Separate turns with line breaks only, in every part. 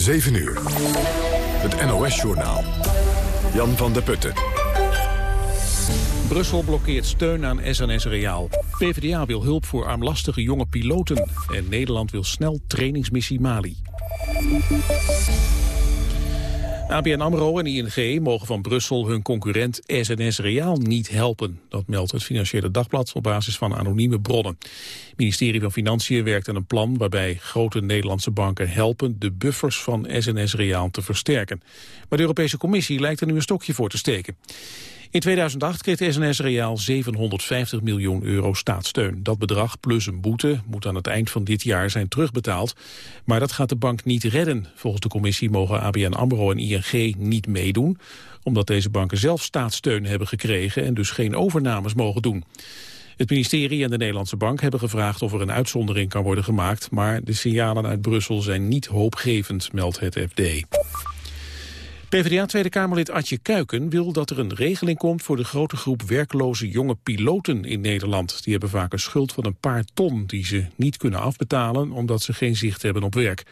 7 uur. Het NOS-journaal. Jan van der Putten.
Brussel blokkeert steun aan SNS Reaal. PvdA wil hulp voor armlastige jonge piloten. En Nederland wil snel trainingsmissie Mali. ABN AMRO en ING mogen van Brussel hun concurrent SNS Reaal niet helpen. Dat meldt het Financiële Dagblad op basis van anonieme bronnen. Het ministerie van Financiën werkt aan een plan waarbij grote Nederlandse banken helpen de buffers van SNS Reaal te versterken. Maar de Europese Commissie lijkt er nu een stokje voor te steken. In 2008 kreeg SNS Reaal 750 miljoen euro staatssteun. Dat bedrag plus een boete moet aan het eind van dit jaar zijn terugbetaald. Maar dat gaat de bank niet redden. Volgens de commissie mogen ABN AMRO en ING niet meedoen... omdat deze banken zelf staatssteun hebben gekregen... en dus geen overnames mogen doen. Het ministerie en de Nederlandse Bank hebben gevraagd of er een uitzondering kan worden gemaakt, maar de signalen uit Brussel zijn niet hoopgevend, meldt het FD. PvdA Tweede Kamerlid Adje Kuiken wil dat er een regeling komt voor de grote groep werkloze jonge piloten in Nederland. Die hebben vaak een schuld van een paar ton die ze niet kunnen afbetalen omdat ze geen zicht hebben op werk.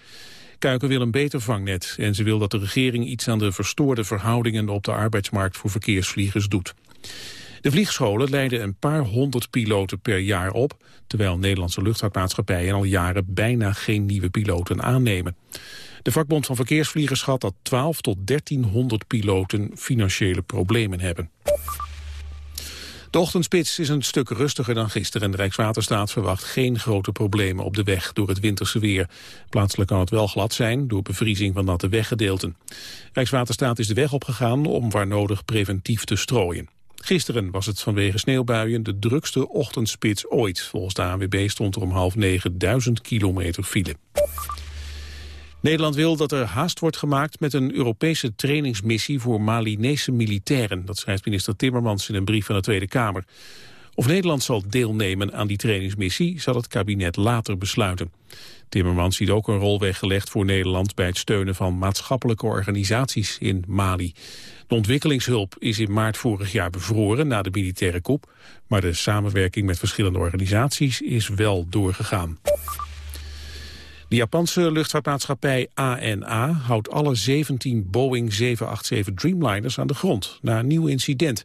Kuiken wil een beter vangnet en ze wil dat de regering iets aan de verstoorde verhoudingen op de arbeidsmarkt voor verkeersvliegers doet. De vliegscholen leiden een paar honderd piloten per jaar op, terwijl Nederlandse luchtvaartmaatschappijen al jaren bijna geen nieuwe piloten aannemen. De vakbond van verkeersvliegers schat dat 12 tot 1300 piloten financiële problemen hebben. De ochtendspits is een stuk rustiger dan gisteren. De Rijkswaterstaat verwacht geen grote problemen op de weg door het winterse weer. Plaatselijk kan het wel glad zijn door bevriezing van natte weggedeelten. Rijkswaterstaat is de weg opgegaan om waar nodig preventief te strooien. Gisteren was het vanwege sneeuwbuien de drukste ochtendspits ooit. Volgens de ANWB stond er om half negen duizend kilometer file. Nederland wil dat er haast wordt gemaakt met een Europese trainingsmissie voor Malinese militairen. Dat schrijft minister Timmermans in een brief van de Tweede Kamer. Of Nederland zal deelnemen aan die trainingsmissie zal het kabinet later besluiten. Timmermans ziet ook een rol weggelegd voor Nederland bij het steunen van maatschappelijke organisaties in Mali. De ontwikkelingshulp is in maart vorig jaar bevroren na de militaire coup, maar de samenwerking met verschillende organisaties is wel doorgegaan. De Japanse luchtvaartmaatschappij ANA houdt alle 17 Boeing 787 Dreamliners aan de grond na een nieuw incident.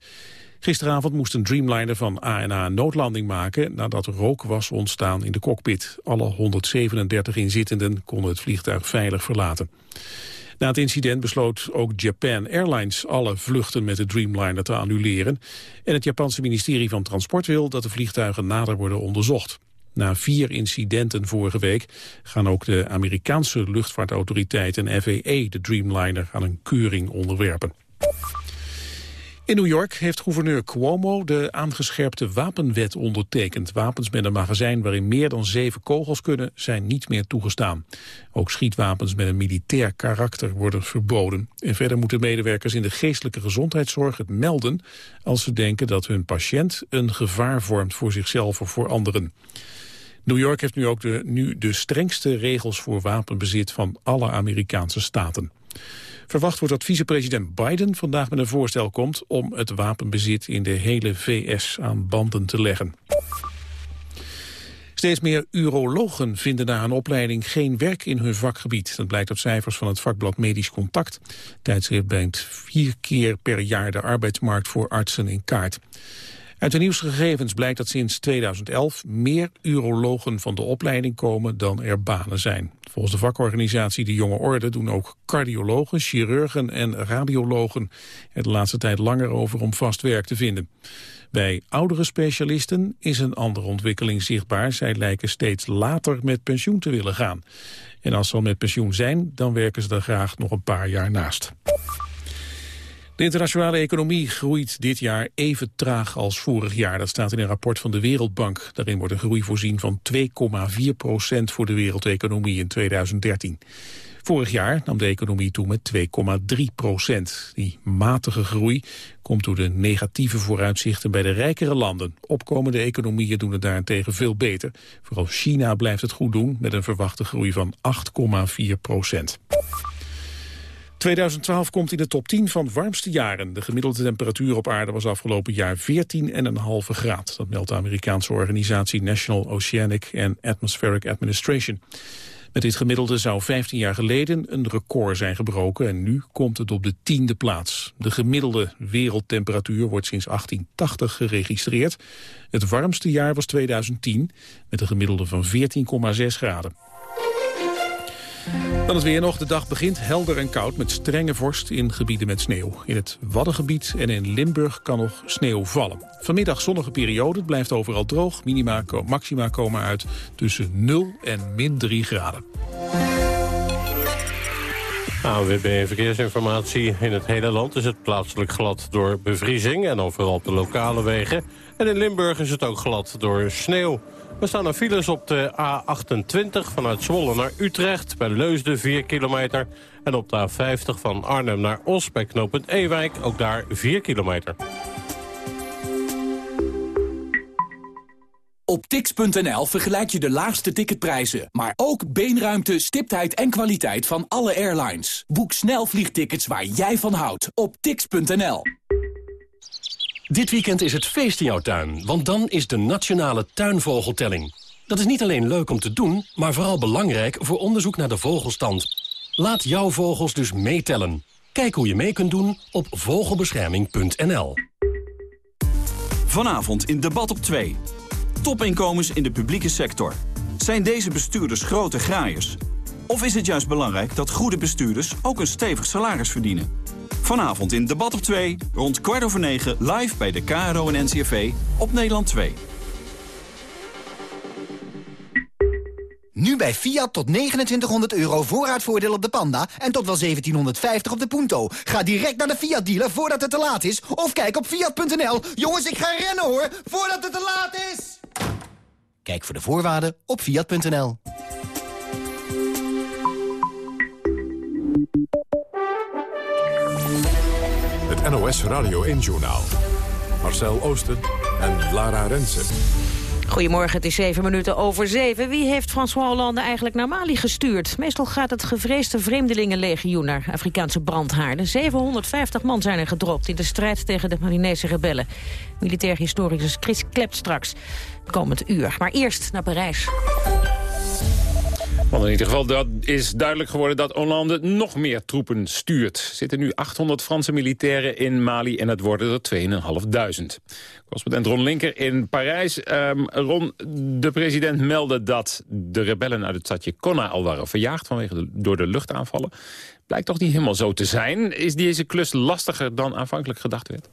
Gisteravond moest een Dreamliner van ANA een noodlanding maken nadat rook was ontstaan in de cockpit. Alle 137 inzittenden konden het vliegtuig veilig verlaten. Na het incident besloot ook Japan Airlines alle vluchten met de Dreamliner te annuleren. En het Japanse ministerie van Transport wil dat de vliegtuigen nader worden onderzocht. Na vier incidenten vorige week gaan ook de Amerikaanse luchtvaartautoriteit en FAA de Dreamliner aan een keuring onderwerpen. In New York heeft gouverneur Cuomo de aangescherpte wapenwet ondertekend. Wapens met een magazijn waarin meer dan zeven kogels kunnen zijn niet meer toegestaan. Ook schietwapens met een militair karakter worden verboden. En verder moeten medewerkers in de geestelijke gezondheidszorg het melden als ze denken dat hun patiënt een gevaar vormt voor zichzelf of voor anderen. New York heeft nu ook de, nu de strengste regels voor wapenbezit van alle Amerikaanse staten. Verwacht wordt dat vicepresident Biden vandaag met een voorstel komt om het wapenbezit in de hele VS aan banden te leggen. Steeds meer urologen vinden na een opleiding geen werk in hun vakgebied. Dat blijkt uit cijfers van het vakblad Medisch Contact. Tijdschrift brengt vier keer per jaar de arbeidsmarkt voor artsen in kaart. Uit de nieuwste gegevens blijkt dat sinds 2011 meer urologen van de opleiding komen dan er banen zijn. Volgens de vakorganisatie De Jonge Orde doen ook cardiologen, chirurgen en radiologen er de laatste tijd langer over om vast werk te vinden. Bij oudere specialisten is een andere ontwikkeling zichtbaar. Zij lijken steeds later met pensioen te willen gaan. En als ze al met pensioen zijn, dan werken ze er graag nog een paar jaar naast. De internationale economie groeit dit jaar even traag als vorig jaar. Dat staat in een rapport van de Wereldbank. Daarin wordt een groei voorzien van 2,4 procent voor de wereldeconomie in 2013. Vorig jaar nam de economie toe met 2,3 procent. Die matige groei komt door de negatieve vooruitzichten bij de rijkere landen. Opkomende economieën doen het daarentegen veel beter. Vooral China blijft het goed doen met een verwachte groei van 8,4 procent. 2012 komt in de top 10 van warmste jaren. De gemiddelde temperatuur op aarde was afgelopen jaar 14,5 graad. Dat meldt de Amerikaanse organisatie National Oceanic and Atmospheric Administration. Met dit gemiddelde zou 15 jaar geleden een record zijn gebroken en nu komt het op de tiende plaats. De gemiddelde wereldtemperatuur wordt sinds 1880 geregistreerd. Het warmste jaar was 2010 met een gemiddelde van 14,6 graden. Dan het weer nog. De dag begint helder en koud met strenge vorst in gebieden met sneeuw. In het Waddengebied en in Limburg kan nog sneeuw vallen. Vanmiddag zonnige periode. Het blijft overal droog. Minima, maxima komen uit tussen 0 en min 3 graden.
AWB Verkeersinformatie. In het hele land is het plaatselijk glad door bevriezing... en overal op de lokale wegen. En in Limburg is het ook glad door sneeuw. We staan er files op de A28 vanuit Zwolle naar Utrecht... bij Leusden 4 kilometer. En op de A50 van Arnhem naar Os bij knooppunt Ewijk... ook daar 4 kilometer.
Op tix.nl vergelijk je de laagste ticketprijzen... maar ook beenruimte, stiptheid en kwaliteit van alle airlines. Boek snel vliegtickets waar jij van houdt op tix.nl.
Dit weekend is het feest in jouw tuin, want dan is de Nationale Tuinvogeltelling. Dat is niet alleen leuk om te doen, maar vooral belangrijk voor onderzoek naar de vogelstand. Laat jouw vogels dus meetellen. Kijk hoe je mee kunt doen op vogelbescherming.nl.
Vanavond in Debat op 2. Topinkomens in de publieke sector. Zijn deze bestuurders grote graaiers? Of is het juist belangrijk dat goede bestuurders ook een stevig salaris verdienen? Vanavond in Debat op 2, rond kwart over negen, live bij de KRO en NCRV op Nederland 2.
Nu bij Fiat tot 2900 euro voorraadvoordeel op de Panda en tot wel 1750 op de Punto. Ga direct naar de Fiat dealer voordat het te laat is of kijk op fiat.nl. Jongens, ik ga rennen hoor, voordat het te laat is! Kijk voor de voorwaarden op fiat.nl.
Het NOS Radio 1-journaal. Marcel Oosten en Lara Rensen.
Goedemorgen, het is zeven minuten over zeven. Wie heeft François Hollande eigenlijk naar Mali gestuurd? Meestal gaat het gevreesde vreemdelingenlegioen naar Afrikaanse brandhaarden. 750 man zijn er gedropt in de strijd tegen de Malinese rebellen. Militair historicus Chris klept straks komend uur. Maar eerst naar Parijs.
In ieder geval dat is duidelijk geworden dat Hollande nog meer troepen stuurt. Er zitten nu 800 Franse militairen in Mali en het worden er 2.500. Correspondent Ron Linker in Parijs. Um, Ron, de president meldde dat de rebellen uit het stadje Konna al waren verjaagd... vanwege door de luchtaanvallen. Blijkt toch niet helemaal zo te zijn. Is deze klus lastiger dan aanvankelijk gedacht werd?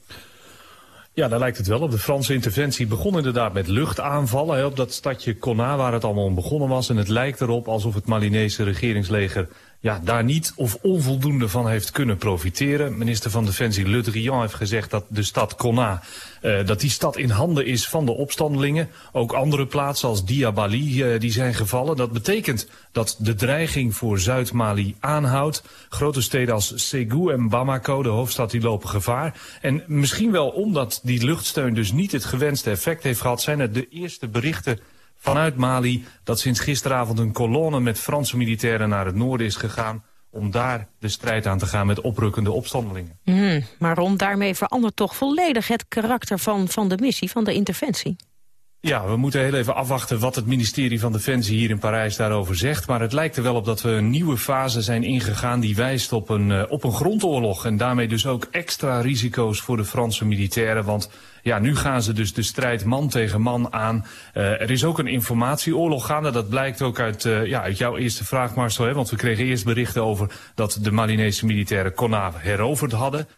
Ja, daar lijkt het wel op. De Franse interventie begon inderdaad met luchtaanvallen op dat stadje Konna waar het allemaal om begonnen was. En het lijkt erop alsof het Malinese regeringsleger ja, daar niet of onvoldoende van heeft kunnen profiteren. Minister van Defensie Le Drian heeft gezegd dat de stad Konna, uh, dat die stad in handen is van de opstandelingen. Ook andere plaatsen als Diabali uh, die zijn gevallen. Dat betekent dat de dreiging voor Zuid-Mali aanhoudt. Grote steden als Ségou en Bamako, de hoofdstad, die lopen gevaar. En misschien wel omdat die luchtsteun dus niet het gewenste effect heeft gehad, zijn er de eerste berichten vanuit Mali dat sinds gisteravond een kolonne met Franse militairen naar het noorden is gegaan om daar de strijd aan te gaan met oprukkende opstandelingen.
Mm, maar rond daarmee verandert toch volledig het karakter van, van de missie, van de interventie?
Ja, we moeten heel even afwachten wat het ministerie van Defensie hier in Parijs daarover zegt. Maar het lijkt er wel op dat we een nieuwe fase zijn ingegaan die wijst op een, uh, op een grondoorlog. En daarmee dus ook extra risico's voor de Franse militairen. Want ja, nu gaan ze dus de strijd man tegen man aan. Uh, er is ook een informatieoorlog gaande. Dat blijkt ook uit, uh, ja, uit jouw eerste vraag, Marcel. Hè? Want we kregen eerst berichten over dat de Malinese militairen Konna heroverd hadden.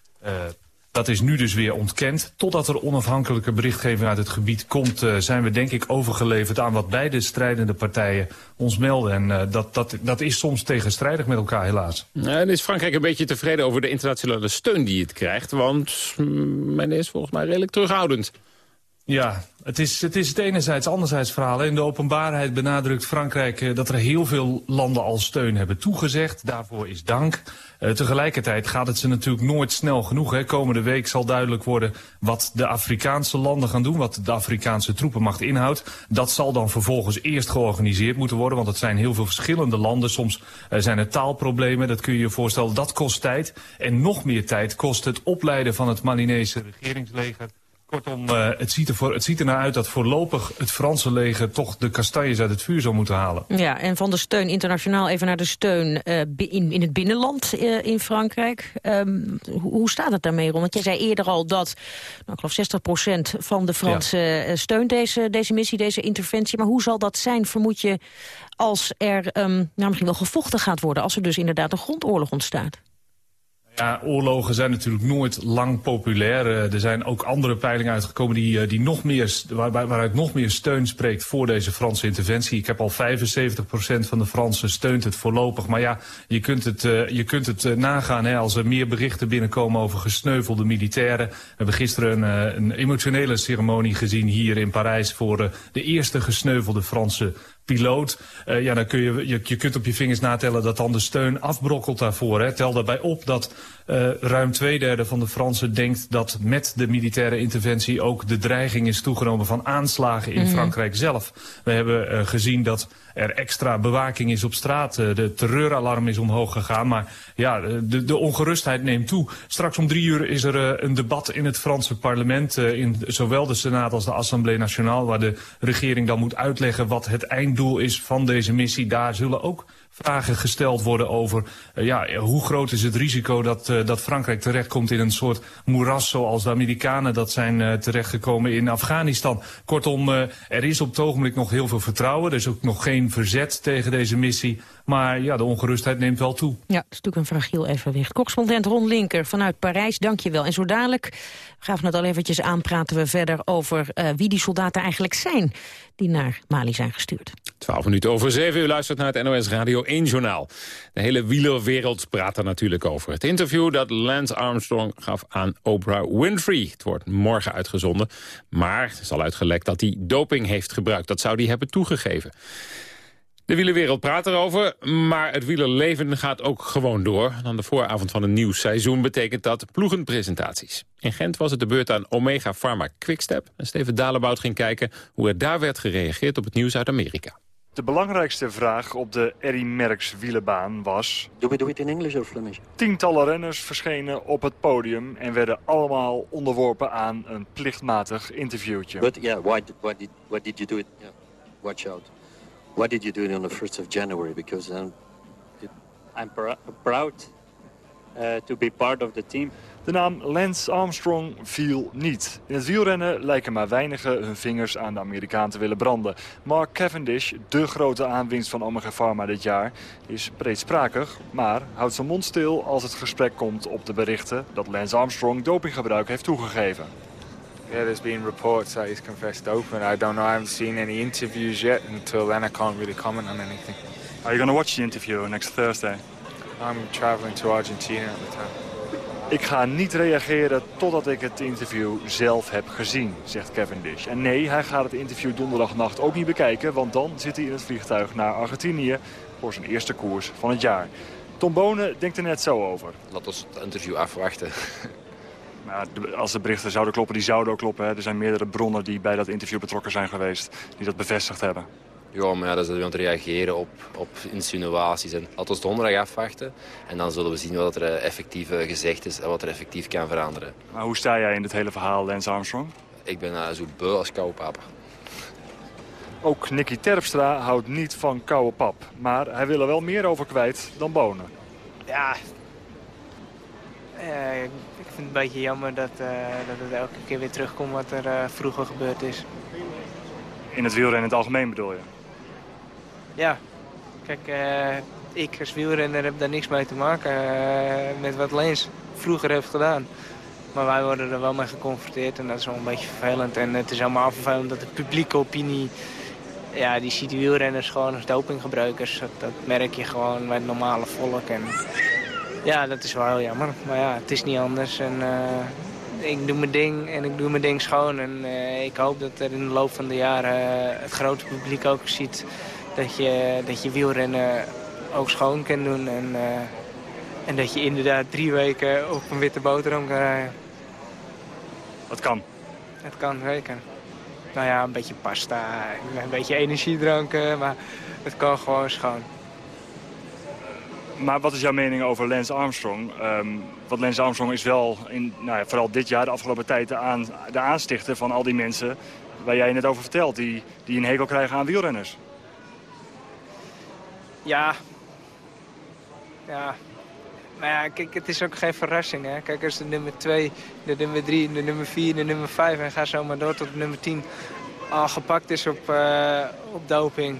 Dat is nu dus weer ontkend. Totdat er onafhankelijke berichtgeving uit het gebied komt... Uh, zijn we denk ik overgeleverd aan wat beide strijdende partijen ons melden. En uh, dat, dat, dat is soms tegenstrijdig met elkaar helaas.
En is Frankrijk een beetje tevreden over de internationale steun die het krijgt? Want mm, men is volgens mij redelijk terughoudend.
Ja, het is, het is het enerzijds, anderzijds verhaal. In de openbaarheid benadrukt Frankrijk uh, dat er heel veel landen al steun hebben toegezegd. Daarvoor is dank. Uh, tegelijkertijd gaat het ze natuurlijk nooit snel genoeg. Hè. Komende week zal duidelijk worden wat de Afrikaanse landen gaan doen. Wat de Afrikaanse troepenmacht inhoudt. Dat zal dan vervolgens eerst georganiseerd moeten worden. Want het zijn heel veel verschillende landen. Soms uh, zijn er taalproblemen. Dat kun je je voorstellen. Dat kost tijd. En nog meer tijd kost het opleiden van het Malinese regeringsleger Kortom, uh, het, ziet er het ziet er naar uit dat voorlopig het Franse leger toch de kastanjes uit het vuur zou moeten halen.
Ja, en van de steun internationaal even naar de steun uh, in, in het binnenland uh, in Frankrijk. Um, hoe staat het daarmee, Ron? Want jij zei eerder al dat, nou, ik geloof 60% van de Fransen ja. steunt deze, deze missie, deze interventie. Maar hoe zal dat zijn, vermoed je, als er um, nou, misschien wel gevochten gaat worden... als er dus inderdaad een grondoorlog ontstaat?
Ja, oorlogen zijn natuurlijk nooit lang populair. Uh, er zijn ook andere peilingen uitgekomen die, uh, die nog meer, waar, waaruit nog meer steun spreekt voor deze Franse interventie. Ik heb al 75% van de Fransen steunt het voorlopig. Maar ja, je kunt het, uh, je kunt het nagaan hè, als er meer berichten binnenkomen over gesneuvelde militairen. We hebben gisteren een, een emotionele ceremonie gezien hier in Parijs voor de eerste gesneuvelde Franse piloot. Uh, ja, dan kun je, je, je kunt op je vingers natellen dat dan de steun afbrokkelt daarvoor. Hè. Tel daarbij op dat uh, ruim twee derde van de Fransen denkt dat met de militaire interventie ook de dreiging is toegenomen van aanslagen in mm -hmm. Frankrijk zelf. We hebben uh, gezien dat er extra bewaking is op straat. De terreuralarm is omhoog gegaan. Maar ja, de, de ongerustheid neemt toe. Straks om drie uur is er een debat in het Franse parlement. In zowel de Senaat als de Assemblée Nationale. Waar de regering dan moet uitleggen wat het einddoel is van deze missie. Daar zullen ook vragen gesteld worden over uh, ja, hoe groot is het risico dat, uh, dat Frankrijk terechtkomt in een soort moeras zoals de Amerikanen dat zijn uh, terechtgekomen in Afghanistan. Kortom, er is op het ogenblik nog heel veel vertrouwen. Er is ook nog geen verzet tegen deze missie. Maar ja, de ongerustheid neemt wel toe.
Ja, het is natuurlijk een fragiel evenwicht. Correspondent Ron Linker vanuit Parijs, dank je wel. En zo dadelijk, gaven het al eventjes aan, praten we verder over wie die soldaten eigenlijk zijn die naar Mali zijn gestuurd.
12 minuten over 7. U luistert naar het NOS Radio 1 journaal. De hele wielerwereld praat er natuurlijk over. Het interview dat Lance Armstrong gaf aan Oprah Winfrey. Het wordt morgen uitgezonden. Maar het is al uitgelekt dat hij doping heeft gebruikt. Dat zou hij hebben toegegeven. De wielerwereld praat erover, maar het wielerleven gaat ook gewoon door. Aan de vooravond van een nieuw seizoen betekent dat ploegenpresentaties. In Gent was het de beurt aan Omega Pharma Quickstep. En Steven Dalebout ging kijken hoe er daar werd gereageerd op het nieuws uit Amerika.
De belangrijkste vraag op de Eddie Merckx wielerbaan was...
Do we do it in English or Flemish?
Tientallen renners verschenen op het podium... en werden allemaal onderworpen aan een plichtmatig interviewtje.
But yeah, why, why, did, why did you do it? Yeah. Watch out. Why did you do on the 1st of January? Because it...
I'm pr proud uh, to be part of the team.
De naam Lance Armstrong viel niet. In het wielrennen lijken maar weinigen hun vingers aan de Amerikaan te willen branden. Mark Cavendish, de grote aanwinst van Omega Pharma dit jaar, is breedsprakig, maar houdt zijn mond stil als het gesprek komt op de berichten dat Lance Armstrong dopinggebruik heeft toegegeven.
Yeah, there's been reports that he's confessed open. I don't know. I haven't seen any interviews yet. Until then, I can't really comment on anything.
Are you going to watch the interview next Thursday?
I'm traveling to Argentina at the time.
Ik ga niet reageren totdat ik het interview zelf heb gezien, zegt Cavendish. En nee, hij gaat het interview donderdagnacht ook niet bekijken... want dan zit hij in het vliegtuig naar Argentinië voor zijn eerste koers van het jaar. Tom Bonen denkt er net zo over.
Laat ons het interview afwachten.
Nou, als de berichten zouden kloppen, die zouden ook kloppen. Hè. Er zijn meerdere bronnen die bij dat interview betrokken zijn geweest... die dat bevestigd hebben.
Ja, maar ja, dat is we aan het reageren op, op insinuaties. En laten we donderdag afwachten. En dan zullen we zien wat er effectief gezegd is en wat er effectief kan veranderen.
Maar hoe sta jij in dit hele verhaal, Lance Armstrong?
Ik ben uh, zo beu als koude pap.
Ook Nicky Terpstra houdt niet van koude pap. Maar hij wil er wel meer over kwijt dan bonen.
Ja, uh, vind het een beetje jammer dat, uh, dat het elke keer weer terugkomt wat er uh, vroeger gebeurd is.
In het wielrennen in het algemeen bedoel je?
Ja. Kijk, ik als wielrenner heb daar niks mee te maken met wat Leens vroeger heeft gedaan. Maar wij worden er wel mee geconfronteerd en dat is wel een beetje vervelend. En het is allemaal vervelend dat de publieke opinie... Ja, die ziet wielrenners gewoon als dopinggebruikers. Dat, dat merk je gewoon bij het normale volk. En ja, dat is wel heel jammer. Maar ja, het is niet anders. En, uh, ik doe mijn ding en ik doe mijn ding schoon. En uh, ik hoop dat er in de loop van de jaren uh, het grote publiek ook ziet... dat je, dat je wielrennen ook schoon kan doen. En, en dat je inderdaad drie weken op een witte boterham kan rijden.
Dat kan?
Het kan, zeker. Nou ja, een beetje pasta, een beetje energiedranken, maar het kan gewoon schoon.
Maar wat is jouw mening over Lance Armstrong? Ehm, want Lance Armstrong is wel, in, nou ja, vooral dit jaar, de afgelopen tijd... De, aan, de aanstichter van al die mensen waar jij net over vertelt... die, die een hekel krijgen aan wielrenners.
Ja. Ja. Nou ja, kijk, het is ook geen verrassing. Hè? Kijk, als de nummer 2, de nummer 3, de nummer 4, de nummer 5... en ga zo maar door tot de nummer 10 al gepakt is op, uh, op doping.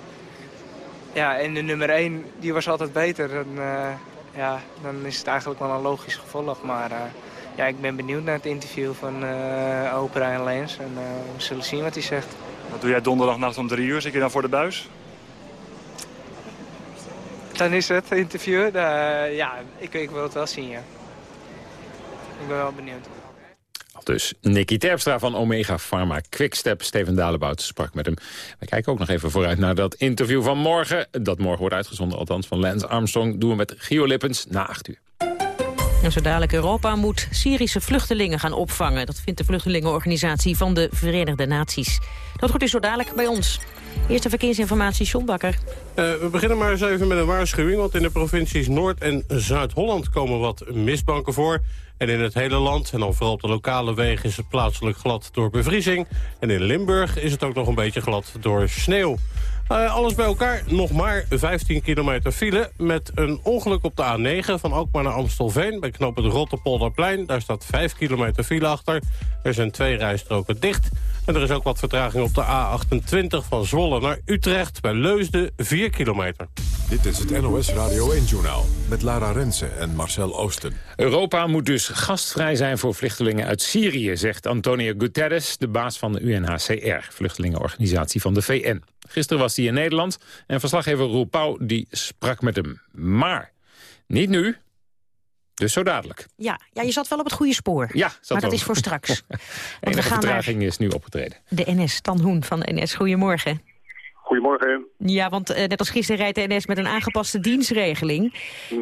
Ja, en de nummer 1, die was altijd beter. Dan, uh, ja, dan is het eigenlijk wel een logisch gevolg. Maar uh, ja, ik ben benieuwd naar het interview van Oprah en Lens. En we zullen zien wat hij zegt.
Wat doe jij donderdagnacht om drie uur? Zit je dan voor de buis?
Dan is het interview. ja, ik, ik wil het wel zien, ja. Ik ben wel benieuwd.
Dus Nicky Terpstra van Omega Pharma Quickstep. Steven Dalebout sprak met hem. We kijken ook nog even vooruit naar dat interview van morgen. Dat morgen wordt uitgezonden, althans van Lance Armstrong. Doen we met Gio Lippens na acht uur.
En zo dadelijk Europa moet Syrische vluchtelingen gaan opvangen. Dat vindt de vluchtelingenorganisatie van de Verenigde Naties. Dat wordt dus zo dadelijk bij ons. Eerste verkeersinformatie, John Bakker. Uh,
we beginnen maar eens even met een waarschuwing... want in de provincies Noord- en Zuid-Holland komen wat mistbanken voor. En in het hele land, en dan vooral op de lokale wegen... is het plaatselijk glad door bevriezing. En in Limburg is het ook nog een beetje glad door sneeuw. Uh, alles bij elkaar nog maar 15 kilometer file... met een ongeluk op de A9 van Alkmaar naar Amstelveen... bij knop het Rotterpolderplein. Daar staat 5 kilometer file achter. Er zijn twee rijstroken dicht. En er is ook wat vertraging op de A28 van Zwolle naar Utrecht... bij Leusden 4 kilometer.
Dit is het NOS Radio 1-journaal met Lara Rensen en Marcel Oosten.
Europa moet dus gastvrij zijn voor vluchtelingen uit Syrië... zegt Antonio Guterres, de baas van de UNHCR... vluchtelingenorganisatie van de VN. Gisteren was hij in Nederland en verslaggever Roel Pauw die sprak met hem. Maar niet nu, dus zo dadelijk.
Ja, ja, je zat wel op het goede spoor.
Ja,
maar dat is voor straks.
Want we gaan vertraging is nu opgetreden.
De NS, Tan Hoen van de NS. Goedemorgen.
Goedemorgen.
Ja, want uh, net als gisteren rijdt de NS met een aangepaste dienstregeling.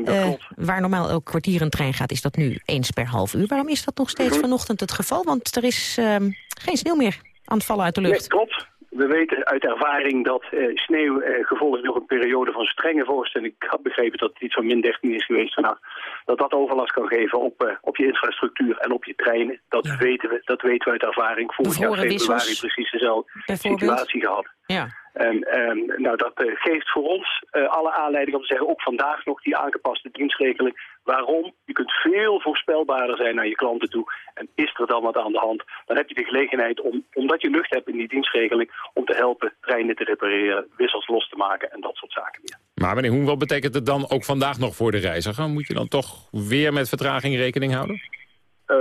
Dat uh,
waar normaal elk kwartier een trein gaat, is dat nu eens per half uur. Waarom is dat nog steeds
Mhm.
vanochtend het geval? Want er is uh, geen sneeuw meer aan het vallen uit de lucht.
Nee, klopt. We weten uit ervaring dat uh, sneeuw uh, gevolgd door een periode van strenge vorst... en ik had begrepen dat het iets van min 13 is geweest vannacht... dat dat overlast kan geven op, uh, op je infrastructuur en op je treinen. Dat, ja. weten, we, dat weten we uit ervaring. Vorig jaar februari precies dezelfde situatie gehad.
Ja.
En, en nou, dat uh, geeft voor ons uh, alle aanleiding om te zeggen, ook vandaag nog die aangepaste dienstregeling. Waarom? Je kunt veel voorspelbaarder zijn naar je klanten toe. En is er dan wat aan de hand, dan heb je de gelegenheid om, omdat je lucht hebt in die dienstregeling, om te helpen treinen te repareren, wissels los te maken en dat soort zaken meer.
Maar meneer Hoen, wat betekent het dan ook vandaag nog voor de reiziger? Moet je dan toch weer met vertraging rekening houden?
Uh,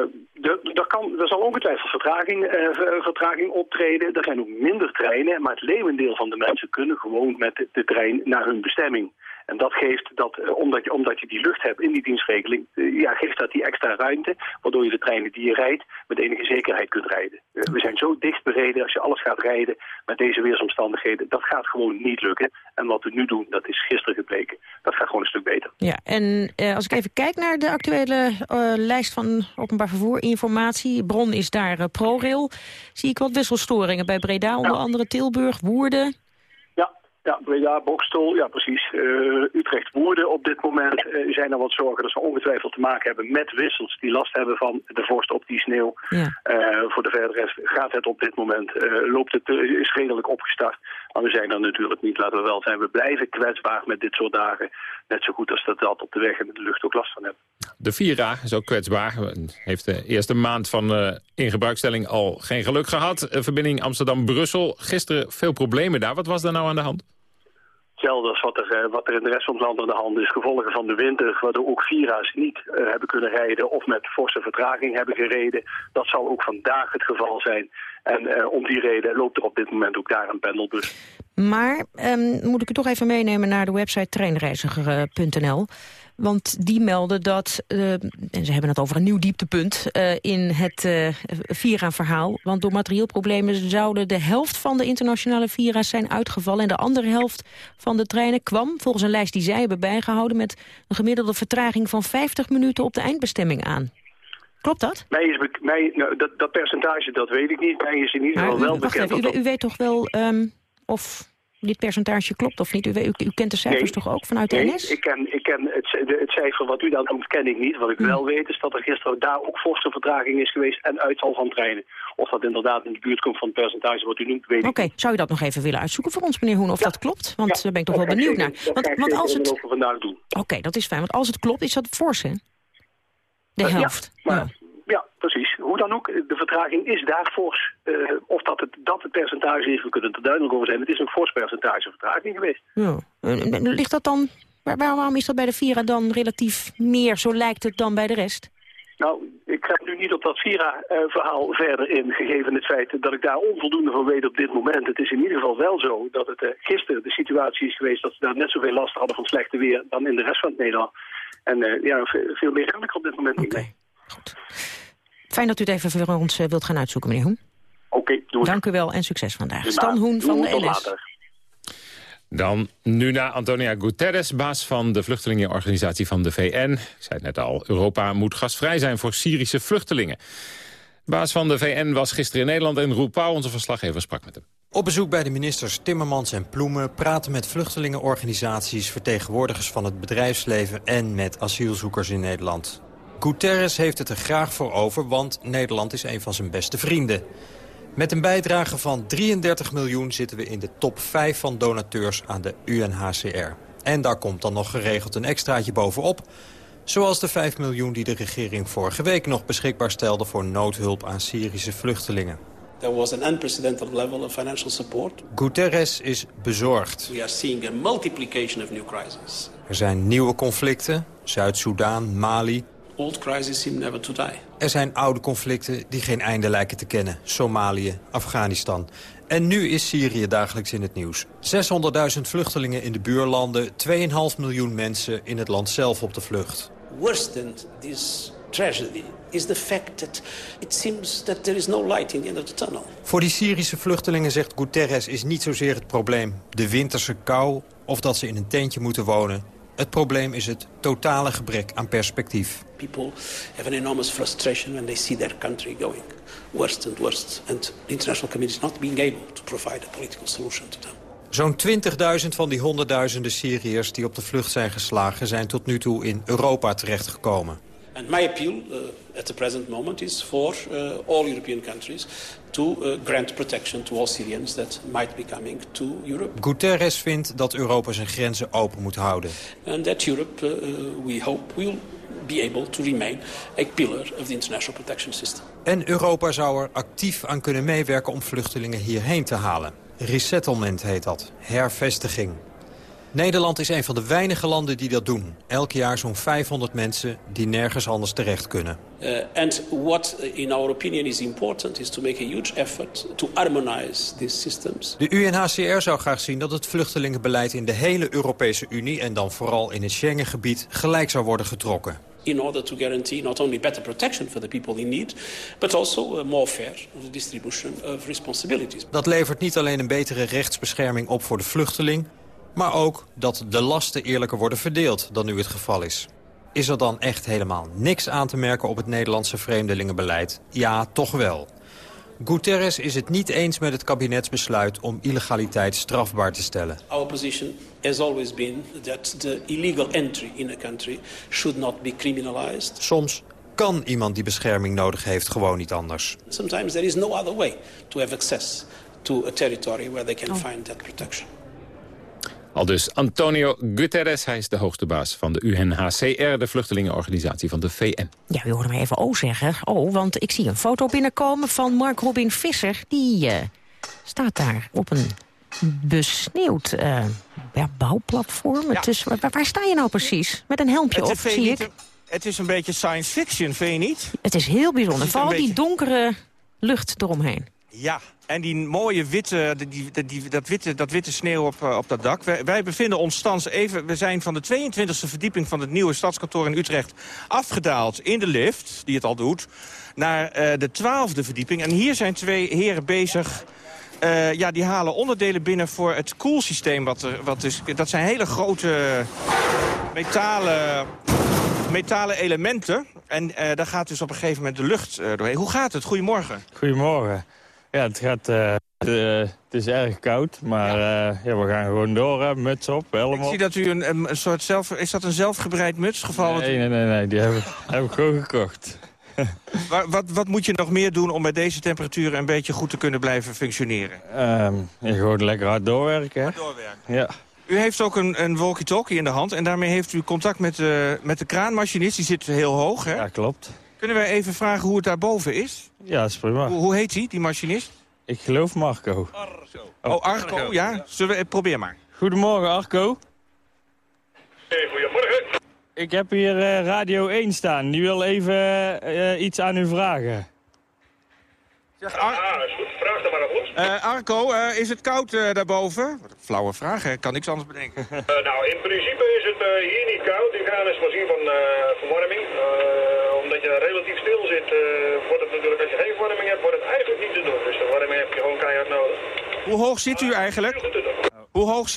er, kan, er zal ongetwijfeld vertraging, uh, vertraging optreden. Er zijn ook minder treinen, maar het leeuwendeel van de mensen kunnen gewoon met de, de trein naar hun bestemming. En dat geeft dat, uh, omdat, je, omdat je die lucht hebt in die dienstregeling, uh, ja, geeft dat die extra ruimte, waardoor je de treinen die je rijdt met enige zekerheid kunt rijden. Uh, we zijn zo dicht bereden, als je alles gaat rijden met deze weersomstandigheden, dat gaat gewoon niet lukken. En wat we nu doen, dat is gisteren gebleken, dat gaat gewoon een stuk beter.
Ja, en als ik even kijk naar de actuele lijst van openbaar vervoer informatie, bron is daar ProRail, zie ik wat wisselstoringen bij Breda, onder ja. andere Tilburg, Woerden.
Ja, Breda, Bokstol, ja precies. Uh, Utrecht-Woerden op dit moment uh, zijn er wat zorgen dat ze ongetwijfeld te maken hebben met wissels die last hebben van de vorst op die sneeuw.
Ja.
Uh, voor de verdere rest gaat het op dit moment, loopt het, is redelijk opgestart. Maar we zijn er natuurlijk niet, laten we wel zijn. We blijven kwetsbaar met dit soort dagen. Net zo goed als dat dat op de weg en in de lucht ook last van hebben.
De Vira is ook kwetsbaar. Heeft de eerste maand van uh, ingebruikstelling al geen geluk gehad. Verbinding Amsterdam-Brussel. Gisteren veel problemen daar. Wat was daar nou aan de hand?
Hetzelfde wat er, wat er in de rest van het land aan de hand is. Gevolgen van de winter, waardoor ook Vira's niet uh, hebben kunnen rijden... of met forse vertraging hebben gereden. Dat zal ook vandaag het geval zijn. En uh, om die reden loopt er op dit moment ook daar een pendelbus.
Maar um, moet ik u toch even meenemen naar de website treinreiziger.nl... Want die melden dat, uh, en ze hebben het over een nieuw dieptepunt uh, in het uh, Vira-verhaal. Want door materieelproblemen zouden de helft van de internationale Vira's zijn uitgevallen. En de andere helft van de treinen kwam, volgens een lijst die zij hebben bijgehouden... met een gemiddelde vertraging van 50 minuten op de eindbestemming aan. Klopt dat?
Mij is mij, nou, dat, dat percentage, dat weet ik niet. Mij is in ieder geval wel bekend.
Even, u, u weet toch wel um, of dit percentage klopt of niet? U, u, u kent de cijfers toch ook vanuit de
nee,
NS?
ik ken, ik ken het, de- het cijfer wat u dan noemt, ken ik niet. Wat ik wel weet is dat er gisteren daar ook forse vertraging is geweest en uitval van treinen. Of dat inderdaad in de buurt komt van het percentage wat u noemt, weet ik
Oké, zou je dat nog even willen uitzoeken voor ons, meneer Hoen, of dat klopt? Want daar ben ik toch wel benieuwd naar. Want, want als het...
over vandaag doen.
Oké, dat is fijn. Want als het klopt, is dat fors, hè? De
Ja,
helft.
maar, ja, precies. Hoe dan ook, de vertraging is daar fors. Eh, of dat het, dat het percentage is, we kunnen het er duidelijk over zijn. Het is een fors percentage vertraging geweest.
Ja. Ligt dat dan... waar- Waarom is dat bij de Vira dan relatief meer, zo lijkt het, dan bij de rest?
Nou, ik ga nu niet op dat Vira-verhaal verder in, gegeven het feit dat ik daar onvoldoende van weet op dit moment. Het is in ieder geval wel zo dat het eh, gisteren de situatie is geweest dat ze daar net zoveel last hadden van slechte weer dan in de rest van het Nederland. En eh, ja, ve- veel meer heb ik op dit moment niet mee.
Fijn dat u het even voor ons eh, wilt gaan uitzoeken, meneer Hoen.
Oké, doe
Dank u wel en succes vandaag.
Doe
Stan. Hoen van de.
Dan nu naar Antonia Guterres, baas van de vluchtelingenorganisatie van de VN. Ik zei het net al, Europa moet gastvrij zijn voor Syrische vluchtelingen. Baas van de VN was gisteren in Nederland en Roel Pauw, onze verslaggever, sprak met hem.
Op bezoek bij de ministers Timmermans en Ploemen... praten met vluchtelingenorganisaties, vertegenwoordigers van het bedrijfsleven... en met asielzoekers in Nederland. Guterres heeft het er graag voor over, want Nederland is een van zijn beste vrienden. Met een bijdrage van 33 miljoen zitten we in de top 5 van donateurs aan de UNHCR. En daar komt dan nog geregeld een extraatje bovenop... Zoals de 5 miljoen die de regering vorige week nog beschikbaar stelde... voor noodhulp aan Syrische vluchtelingen.
There was an unprecedented level of financial support.
Guterres is bezorgd.
We are seeing a multiplication of new crises.
Er zijn nieuwe conflicten, Zuid-Soedan, Mali.
Old crises seem never to die.
Er zijn oude conflicten die geen einde lijken te kennen. Somalië, Afghanistan. En nu is Syrië dagelijks in het nieuws. 600.000 vluchtelingen in de buurlanden, 2,5 miljoen mensen in het land zelf op de vlucht.
Worse than this tragedy is the fact that it seems that there is no light in the end of the tunnel.
Voor die Syrische vluchtelingen, zegt Guterres, is niet zozeer het probleem de winterse kou of dat ze in een tentje moeten wonen. Het probleem is het totale gebrek aan perspectief.
People have an enormous frustration when they see their country going worse and worse, and the international community is not being able to provide a political solution to them.
Zo'n 20.000 van die honderdduizenden Syriërs die op de vlucht zijn geslagen... zijn tot nu toe in Europa terechtgekomen.
And my appeal uh, at the present moment is for uh, all European countries to uh, grant protection to all Syrians that might be coming to Europe.
Guterres vindt dat Europa zijn grenzen open moet houden.
And that Europe, uh, we hope, will be able to remain a pillar of the international protection system.
En Europa zou er actief aan kunnen meewerken om vluchtelingen hierheen te halen. Resettlement heet dat, hervestiging. Nederland is een van de weinige landen die dat doen. Elk jaar zo'n 500 mensen die nergens anders terecht kunnen.
Uh, and what, uh, in our opinion, is important is to make a huge effort to harmonize these systems.
De UNHCR zou graag zien dat het vluchtelingenbeleid in de hele Europese Unie... en dan vooral in het Schengengebied gelijk zou worden getrokken.
in order to guarantee not only better protection for the people in need, but also uh, more fair distribution of responsibilities.
Dat levert niet alleen een betere rechtsbescherming op voor de vluchteling... maar ook dat de lasten eerlijker worden verdeeld dan nu het geval is. Is er dan echt helemaal niks aan te merken op het Nederlandse vreemdelingenbeleid? Ja, toch wel. Guterres is het niet eens met het kabinetsbesluit om illegaliteit strafbaar te stellen.
Our position has always been that the illegal entry in a country should not be criminalized.
Soms kan iemand die bescherming nodig heeft gewoon niet anders.
Sometimes there is no other way to have access to a territory where they can find that protection.
Al dus Antonio Guterres, hij is de hoogste baas van de UNHCR... de vluchtelingenorganisatie van de VN.
Ja, u hoorde me even oh zeggen. Oh, want ik zie een foto binnenkomen van Mark Robin Visser. Die eh, staat daar op een besneeuwd eh, ja, bouwplatform. Het is, waar, waar sta je nou precies? Met een helmpje op, zie ik.
een- het is een beetje science fiction, vind je niet?
Het is heel bijzonder. Vooral die donkere lucht eromheen.
Ja, en die mooie witte, die, dat, witte, dat witte sneeuw op, eh, op dat dak. Wij, bevinden ons thans even... We zijn van de 22e verdieping van het nieuwe stadskantoor in Utrecht afgedaald in de lift, die het al doet, naar eh, de 12e verdieping. En hier zijn twee heren bezig... eh, ja, die halen onderdelen binnen voor het koelsysteem. Wat er, wat is, dat zijn hele grote metalen, metalen elementen. En daar gaat dus op een gegeven moment de lucht doorheen. Hoe gaat het? Goedemorgen.
Goedemorgen. Ja, het, gaat, eh, eh, het is erg koud, maar ja. ja we gaan gewoon door, hè, muts op, helm
Ik zie dat u een, een soort zelf... Is dat een zelfgebreid mutsgeval?
Nee, nee, nee, nee, die heb, heb ik gewoon gekocht.
wat, wat, wat, moet je nog meer doen om bij deze temperaturen een beetje goed te kunnen blijven functioneren?
Um, gewoon lekker hard doorwerken.
Hard doorwerken?
Ja.
U heeft ook een, een walkie-talkie in de hand en daarmee heeft u contact met, met de kraanmachinist. Die zit heel hoog, hè?
Ja, klopt.
Kunnen wij even vragen hoe het daarboven is?
Ja, dat is prima.
Hoe, hoe heet hij, die machinist?
Ik geloof Marco.
Arco. Oh, Arco, Arco. ja. Zullen we, probeer maar.
Goedemorgen, Arco.
Hey, goedemorgen.
Ik heb hier uh, Radio 1 staan. Die wil even uh, iets aan u vragen.
Zeg, Ar ah, is goed. Vraag dan maar op ons.
Uh, Arco, is het koud daarboven? Flauwe vraag, hè? kan niks anders bedenken.
nou, in principe is het hier niet koud. Ik ga eens voorzien van verwarming. omdat je relatief stil zit, wordt het natuurlijk, als je geen verwarming hebt, wordt het eigenlijk niet te doen. Dus de verwarming heb je gewoon keihard nodig.
Hoe hoog zit u eigenlijk? Hoe hoog,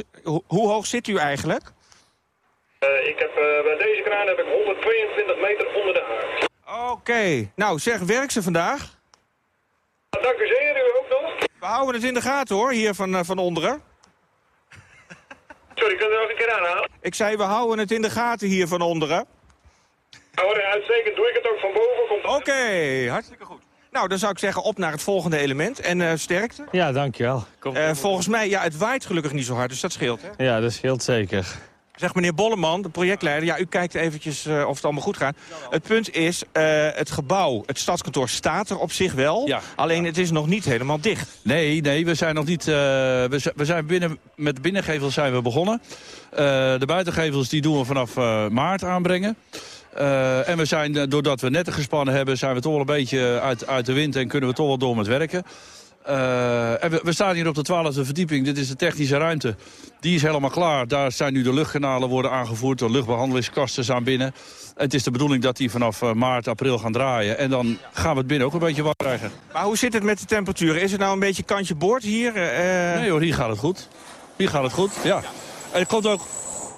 hoe hoog zit u eigenlijk?
Uh, ik heb, uh, bij deze kraan heb ik 122 meter onder de haak.
Oké. Okay. Nou, zeg, werk ze vandaag?
Dank u zeer, u ook nog.
We houden het in de gaten, hoor, hier van, uh, van onderen.
Sorry, kunt u nog een keer aanhalen?
Ik zei, we houden het in de gaten hier van onderen.
Nou, uitstekend. Doe ik het ook van boven.
Oké, okay, hartstikke goed. Nou, dan zou ik zeggen op naar het volgende element. En uh, sterkte.
Ja, dankjewel.
Uh, volgens mij, ja, het waait gelukkig niet zo hard, dus dat scheelt, hè?
Ja, dat scheelt zeker.
Zeg meneer Bolleman, de projectleider, ja, u kijkt eventjes uh, of het allemaal goed gaat. Het punt is, uh, het gebouw, het stadskantoor staat er op zich wel. Ja. Alleen het is nog niet helemaal dicht.
Nee, nee, we zijn nog niet... Uh, we, we, zijn binnen, met de binnengevels zijn we begonnen. de buitengevels die doen we vanaf maart aanbrengen. Uh, en we zijn, doordat we netten gespannen hebben, zijn we toch wel een beetje uit, uit de wind en kunnen we toch wel door met werken. Uh, en we, we, staan hier op de twaalfde verdieping. Dit is de technische ruimte. Die is helemaal klaar. Daar zijn nu de luchtkanalen worden aangevoerd. De luchtbehandelingskasten zijn binnen. Het is de bedoeling dat die vanaf uh, maart, april gaan draaien. En dan gaan we het binnen ook een beetje warm krijgen.
Maar hoe zit het met de temperaturen? Is het nou een beetje kantje boord hier? Uh...
Nee hoor, hier gaat het goed. Hier gaat het goed, ja. En het komt ook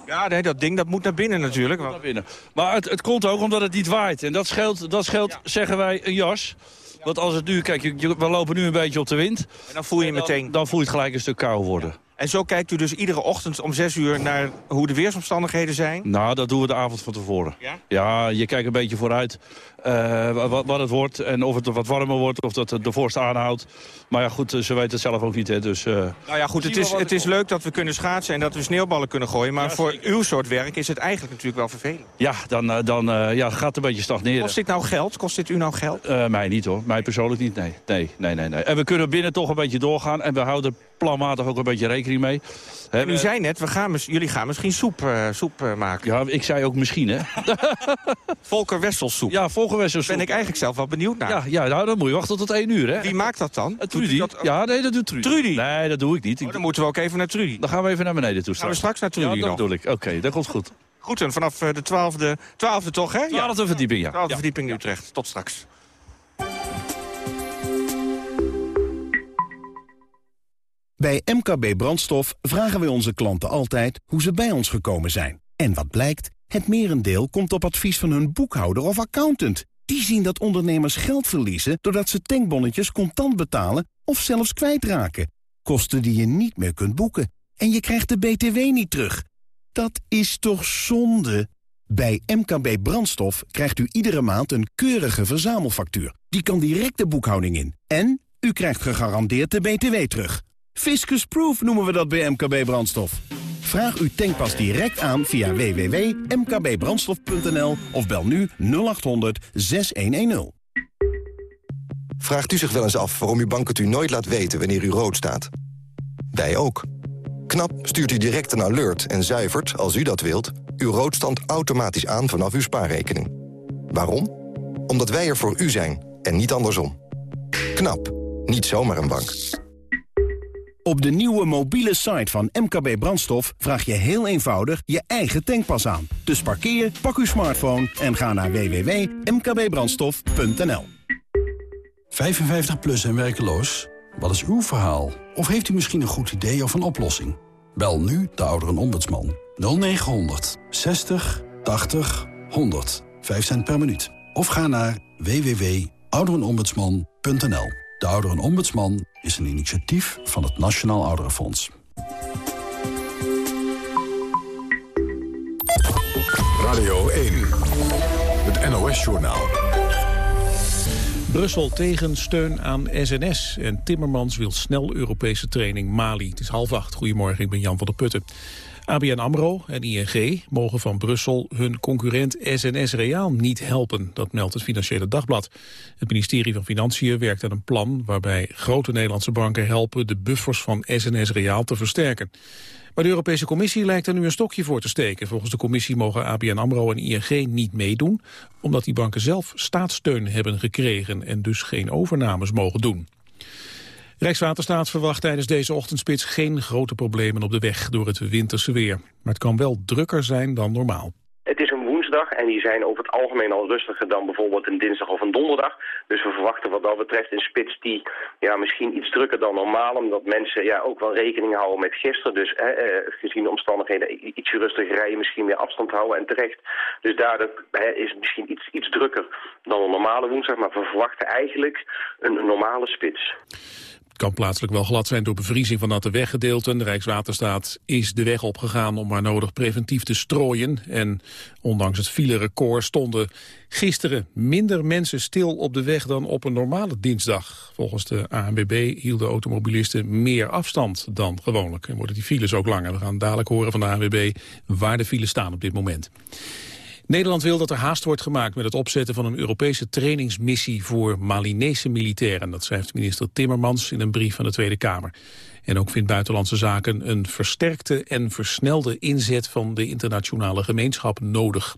ja, nee, dat ding dat moet naar binnen natuurlijk.
Naar binnen. Maar het, het komt ook omdat het niet waait. En dat scheelt, dat scheelt ja. zeggen wij, een jas. Want als het nu, kijk, we lopen nu een beetje op de wind.
En dan voel je
dan,
meteen...
Dan voel je het gelijk een stuk kou worden.
En zo kijkt u dus iedere ochtend om 6 uur naar hoe de weersomstandigheden zijn?
Nou, dat doen we de avond van tevoren.
Ja?
Ja, je kijkt een beetje vooruit uh, wat, wat, het wordt en of het wat warmer wordt of dat de vorst aanhoudt. Maar ja, goed, ze weten het zelf ook niet, hè, dus... Uh,
nou ja, goed, het is, het is leuk dat we kunnen schaatsen en dat we sneeuwballen kunnen gooien. Maar ja, voor zeker. uw soort werk is het eigenlijk natuurlijk wel vervelend.
Ja, dan, uh, dan ja, gaat het een beetje stagneren.
Kost dit nou geld? Kost dit u nou geld?
mij niet hoor, mij persoonlijk niet, nee. Nee, nee, nee, nee. En we kunnen binnen toch een beetje doorgaan en we houden planmatig ook een beetje rekening mee.
En u zei net, we gaan, jullie gaan misschien soep, uh, soep uh, maken.
Ja, ik zei ook misschien, hè.
Volker Wesselsoep.
Ja, Volker Wesselsoep.
Ben ik eigenlijk zelf wel benieuwd naar.
Ja, ja nou, dan moet je wachten tot één uur, hè.
Wie maakt dat dan?
Uh, Trudy. Dat... Ja, nee, dat doet Trudy.
Trudy?
Nee, dat doe ik niet.
Oh, dan moeten we ook even naar Trudy.
Dan gaan we even naar beneden toe.
Gaan we straks naar Trudy
Ja, dat
nog.
bedoel ik. Oké, okay, dat komt goed.
Goed, en vanaf de twaalfde, twaalfde toch, hè?
Twaalfde ja. verdieping, ja.
Twaalfde
ja.
verdieping Utrecht. Tot straks.
Bij MKB Brandstof vragen wij onze klanten altijd hoe ze bij ons gekomen zijn. En wat blijkt? Het merendeel komt op advies van hun boekhouder of accountant. Die zien dat ondernemers geld verliezen doordat ze tankbonnetjes contant betalen of zelfs kwijtraken. Kosten die je niet meer kunt boeken. En je krijgt de BTW niet terug. Dat is toch zonde? Bij MKB Brandstof krijgt u iedere maand een keurige verzamelfactuur. Die kan direct de boekhouding in. En u krijgt gegarandeerd de BTW terug. Fiscus Proof noemen we dat bij MKB Brandstof. Vraag uw tankpas direct aan via www.mkbbrandstof.nl of bel nu 0800 6110.
Vraagt u zich wel eens af waarom uw bank het u nooit laat weten wanneer u rood staat? Wij ook. KNAP stuurt u direct een alert en zuivert, als u dat wilt... uw roodstand automatisch aan vanaf uw spaarrekening. Waarom? Omdat wij er voor u zijn en niet andersom. KNAP. Niet zomaar een bank.
Op de nieuwe mobiele site van MKB Brandstof vraag je heel eenvoudig je eigen tankpas aan. Dus parkeer, pak uw smartphone en ga naar www.mkbbrandstof.nl
55 plus en werkeloos? Wat is uw verhaal? Of heeft u misschien een goed idee of een oplossing? Bel nu de ouderenombudsman 0900 60 80 100. 5 cent per minuut. Of ga naar www.ouderenombudsman.nl De Ouderenombudsman is een initiatief van het Nationaal Ouderenfonds.
Radio 1, het NOS-journaal.
Brussel tegen steun aan SNS. En Timmermans wil snel Europese training Mali. Het is half acht. Goedemorgen, ik ben Jan van der Putten. ABN AMRO en ING mogen van Brussel hun concurrent SNS Reaal niet helpen. Dat meldt het Financiële Dagblad. Het ministerie van Financiën werkt aan een plan waarbij grote Nederlandse banken helpen de buffers van SNS Reaal te versterken. Maar de Europese Commissie lijkt er nu een stokje voor te steken. Volgens de Commissie mogen ABN AMRO en ING niet meedoen... omdat die banken zelf staatssteun hebben gekregen... en dus geen overnames mogen doen. Rijkswaterstaat verwacht tijdens deze ochtendspits geen grote problemen op de weg door het winterse weer. Maar het kan wel drukker zijn dan normaal.
Het is een woensdag en die zijn over het algemeen al rustiger dan bijvoorbeeld een dinsdag of een donderdag. Dus we verwachten wat dat betreft een spits die ja, misschien iets drukker dan normaal. Omdat mensen ja, ook wel rekening houden met gisteren. Dus hè, eh, gezien de omstandigheden ietsje rustiger rijden, misschien meer afstand houden en terecht. Dus daardoor hè, is het misschien iets, iets drukker dan een normale woensdag. Maar we verwachten eigenlijk een normale spits.
Het kan plaatselijk wel glad zijn door bevriezing van natte weggedeelten. De Rijkswaterstaat is de weg opgegaan om maar nodig preventief te strooien. En ondanks het filerecord stonden gisteren minder mensen stil op de weg dan op een normale dinsdag. Volgens de ANWB hielden automobilisten meer afstand dan gewoonlijk. En worden die files ook langer. We gaan dadelijk horen van de ANWB waar de files staan op dit moment. Nederland wil dat er haast wordt gemaakt met het opzetten van een Europese trainingsmissie voor Malinese militairen. Dat schrijft minister Timmermans in een brief van de Tweede Kamer. En ook vindt Buitenlandse Zaken een versterkte en versnelde inzet van de internationale gemeenschap nodig.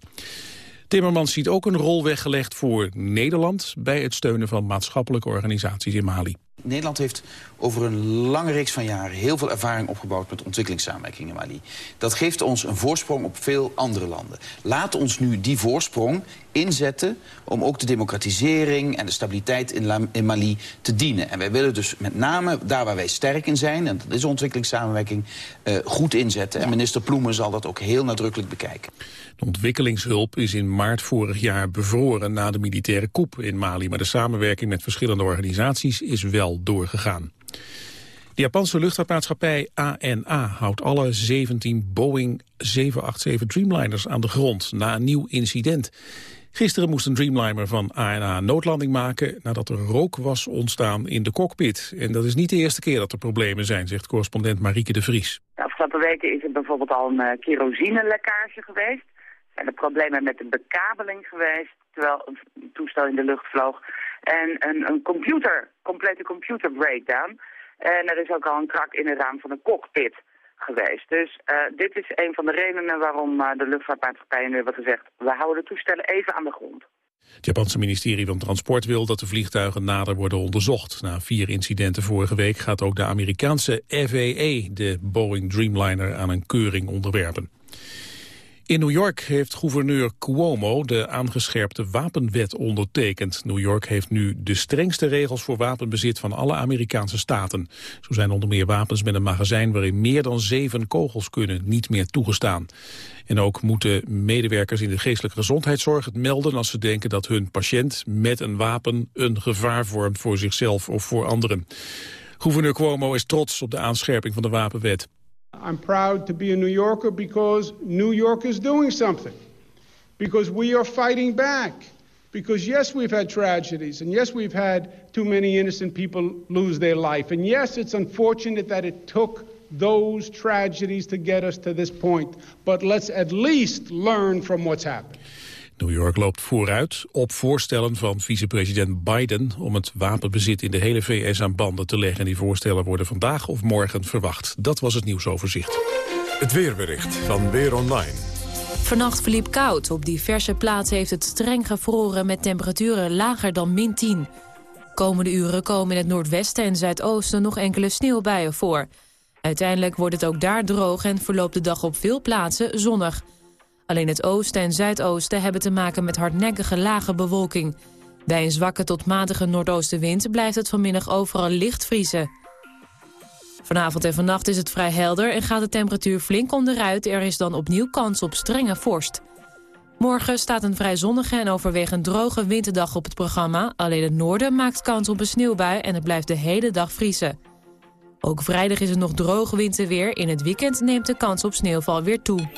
Timmermans ziet ook een rol weggelegd voor Nederland bij het steunen van maatschappelijke organisaties in Mali.
Nederland heeft over een lange reeks van jaren heel veel ervaring opgebouwd met ontwikkelingssamenwerking in Mali. Dat geeft ons een voorsprong op veel andere landen. Laat ons nu die voorsprong inzetten om ook de democratisering en de stabiliteit in, Mali te dienen. En wij willen dus met name daar waar wij sterk in zijn, en dat is ontwikkelingssamenwerking, uh, goed inzetten. En minister Ploemen zal dat ook heel nadrukkelijk bekijken.
De ontwikkelingshulp is in maart vorig jaar bevroren na de militaire coup in Mali. Maar de samenwerking met verschillende organisaties is wel doorgegaan. De Japanse luchtvaartmaatschappij ANA houdt alle 17 Boeing 787 Dreamliners aan de grond na een nieuw incident. Gisteren moest een Dreamliner van ANA noodlanding maken nadat er rook was ontstaan in de cockpit. En dat is niet de eerste keer dat er problemen zijn, zegt correspondent Marieke de Vries.
De afgelopen weken is er bijvoorbeeld al een uh, kerosinelekkage geweest zijn er problemen met de bekabeling geweest, terwijl een toestel in de lucht vloog. En een, een computer, complete computer breakdown. En er is ook al een krak in het raam van een cockpit geweest. Dus uh, dit is een van de redenen waarom uh, de luchtvaartmaatschappijen nu hebben gezegd... we houden de toestellen even aan de grond.
Het Japanse ministerie van Transport wil dat de vliegtuigen nader worden onderzocht. Na vier incidenten vorige week gaat ook de Amerikaanse FAA de Boeing Dreamliner aan een keuring onderwerpen. In New York heeft gouverneur Cuomo de aangescherpte wapenwet ondertekend. New York heeft nu de strengste regels voor wapenbezit van alle Amerikaanse staten. Zo zijn onder meer wapens met een magazijn waarin meer dan zeven kogels kunnen niet meer toegestaan. En ook moeten medewerkers in de geestelijke gezondheidszorg het melden als ze denken dat hun patiënt met een wapen een gevaar vormt voor zichzelf of voor anderen. Gouverneur Cuomo is trots op de aanscherping van de wapenwet.
I'm proud to be a New Yorker because New York is doing something. Because we are fighting back. Because yes, we've had tragedies, and yes, we've had too many innocent people lose their life. And yes, it's unfortunate that it took those tragedies to get us to this point. But let's at least learn from what's happened.
New York loopt vooruit op voorstellen van vicepresident Biden... om het wapenbezit in de hele VS aan banden te leggen. Die voorstellen worden vandaag of morgen verwacht. Dat was het nieuwsoverzicht.
Het weerbericht van Weer Online.
Vannacht verliep koud. Op diverse plaatsen heeft het streng gevroren... met temperaturen lager dan min 10. Komende uren komen in het noordwesten en zuidoosten... nog enkele sneeuwbuien voor. Uiteindelijk wordt het ook daar droog... en verloopt de dag op veel plaatsen zonnig... Alleen het oosten en zuidoosten hebben te maken met hardnekkige lage bewolking. Bij een zwakke tot matige noordoostenwind blijft het vanmiddag overal licht vriezen. Vanavond en vannacht is het vrij helder en gaat de temperatuur flink onderuit. Er is dan opnieuw kans op strenge vorst. Morgen staat een vrij zonnige en overwegend droge winterdag op het programma. Alleen het noorden maakt kans op een sneeuwbui en het blijft de hele dag vriezen. Ook vrijdag is het nog droog winterweer. In het weekend neemt de kans op sneeuwval weer toe.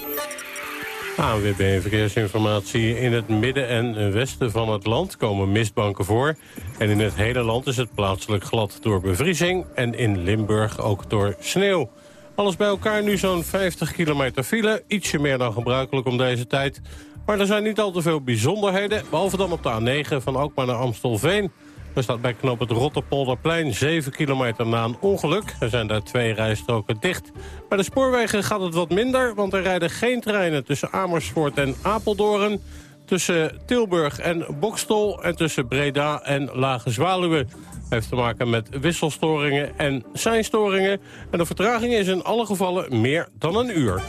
ANWB Verkeersinformatie. In het midden en westen van het land komen mistbanken voor. En in het hele land is het plaatselijk glad door bevriezing. En in Limburg ook door sneeuw. Alles bij elkaar nu zo'n 50 kilometer file. Ietsje meer dan gebruikelijk om deze tijd. Maar er zijn niet al te veel bijzonderheden. Behalve dan op de A9 van Alkmaar naar Amstelveen. Er staat bij knop het Rotterpolderplein 7 kilometer na een ongeluk. Er zijn daar twee rijstroken dicht. Bij de spoorwegen gaat het wat minder, want er rijden geen treinen tussen Amersfoort en Apeldoorn. Tussen Tilburg en Bokstol en tussen Breda en Lage Zwaluwe. Heeft te maken met wisselstoringen en seinstoringen. En de vertraging is in alle gevallen meer dan een uur.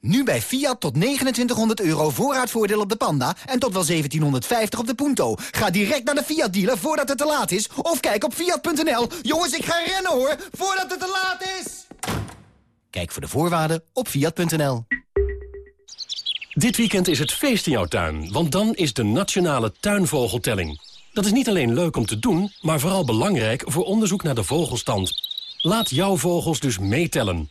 Nu bij Fiat tot 2900 euro voorraadvoordeel op de Panda en tot wel 1750 op de Punto. Ga direct naar de Fiat dealer voordat het te laat is of kijk op fiat.nl. Jongens, ik ga rennen hoor, voordat het te laat is. Kijk voor de voorwaarden op fiat.nl.
Dit weekend is het feest in jouw tuin, want dan is de Nationale Tuinvogeltelling. Dat is niet alleen leuk om te doen, maar vooral belangrijk voor onderzoek naar de vogelstand. Laat jouw vogels dus meetellen.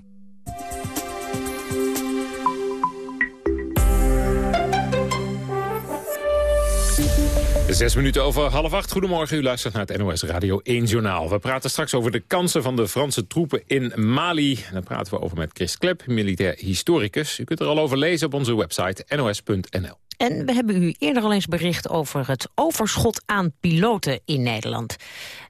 Zes minuten over half acht. Goedemorgen, u luistert naar het NOS Radio 1 Journaal. We praten straks over de kansen van de Franse troepen in Mali. En dan praten we over met Chris Klep, militair historicus. U kunt er al over lezen op onze website nos.nl.
En we hebben u eerder al eens bericht over het overschot aan piloten in Nederland.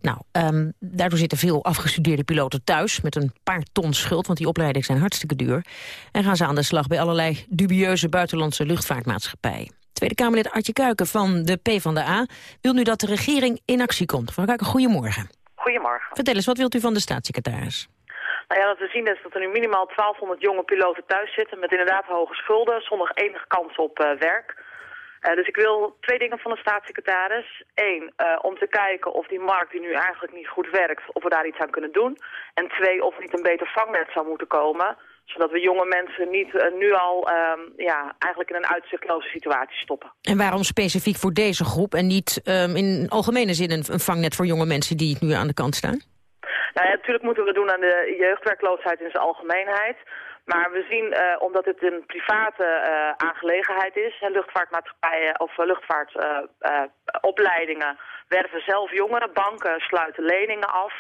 Nou, um, daardoor zitten veel afgestudeerde piloten thuis met een paar ton schuld, want die opleidingen zijn hartstikke duur. En gaan ze aan de slag bij allerlei dubieuze buitenlandse luchtvaartmaatschappijen. Tweede Kamerlid Artje Kuiken van de PvdA wil nu dat de regering in actie komt. Mevrouw Kuiken, goedemorgen.
Goedemorgen.
Vertel eens, wat wilt u van de staatssecretaris?
Nou ja, wat we zien is dat er nu minimaal 1200 jonge piloten thuis zitten... met inderdaad hoge schulden, zonder enige kans op uh, werk. Uh, dus ik wil twee dingen van de staatssecretaris. Eén, uh, om te kijken of die markt die nu eigenlijk niet goed werkt... of we daar iets aan kunnen doen. En twee, of er niet een beter vangnet zou moeten komen zodat we jonge mensen niet uh, nu al uh, ja, eigenlijk in een uitzichtloze situatie stoppen.
En waarom specifiek voor deze groep en niet um, in algemene zin een, een vangnet voor jonge mensen die nu aan de kant staan?
Nou ja, natuurlijk moeten we het doen aan de jeugdwerkloosheid in zijn algemeenheid. Maar we zien, uh, omdat het een private uh, aangelegenheid is, hè, luchtvaartmaatschappijen of uh, luchtvaartopleidingen werven zelf jongeren, banken sluiten leningen af.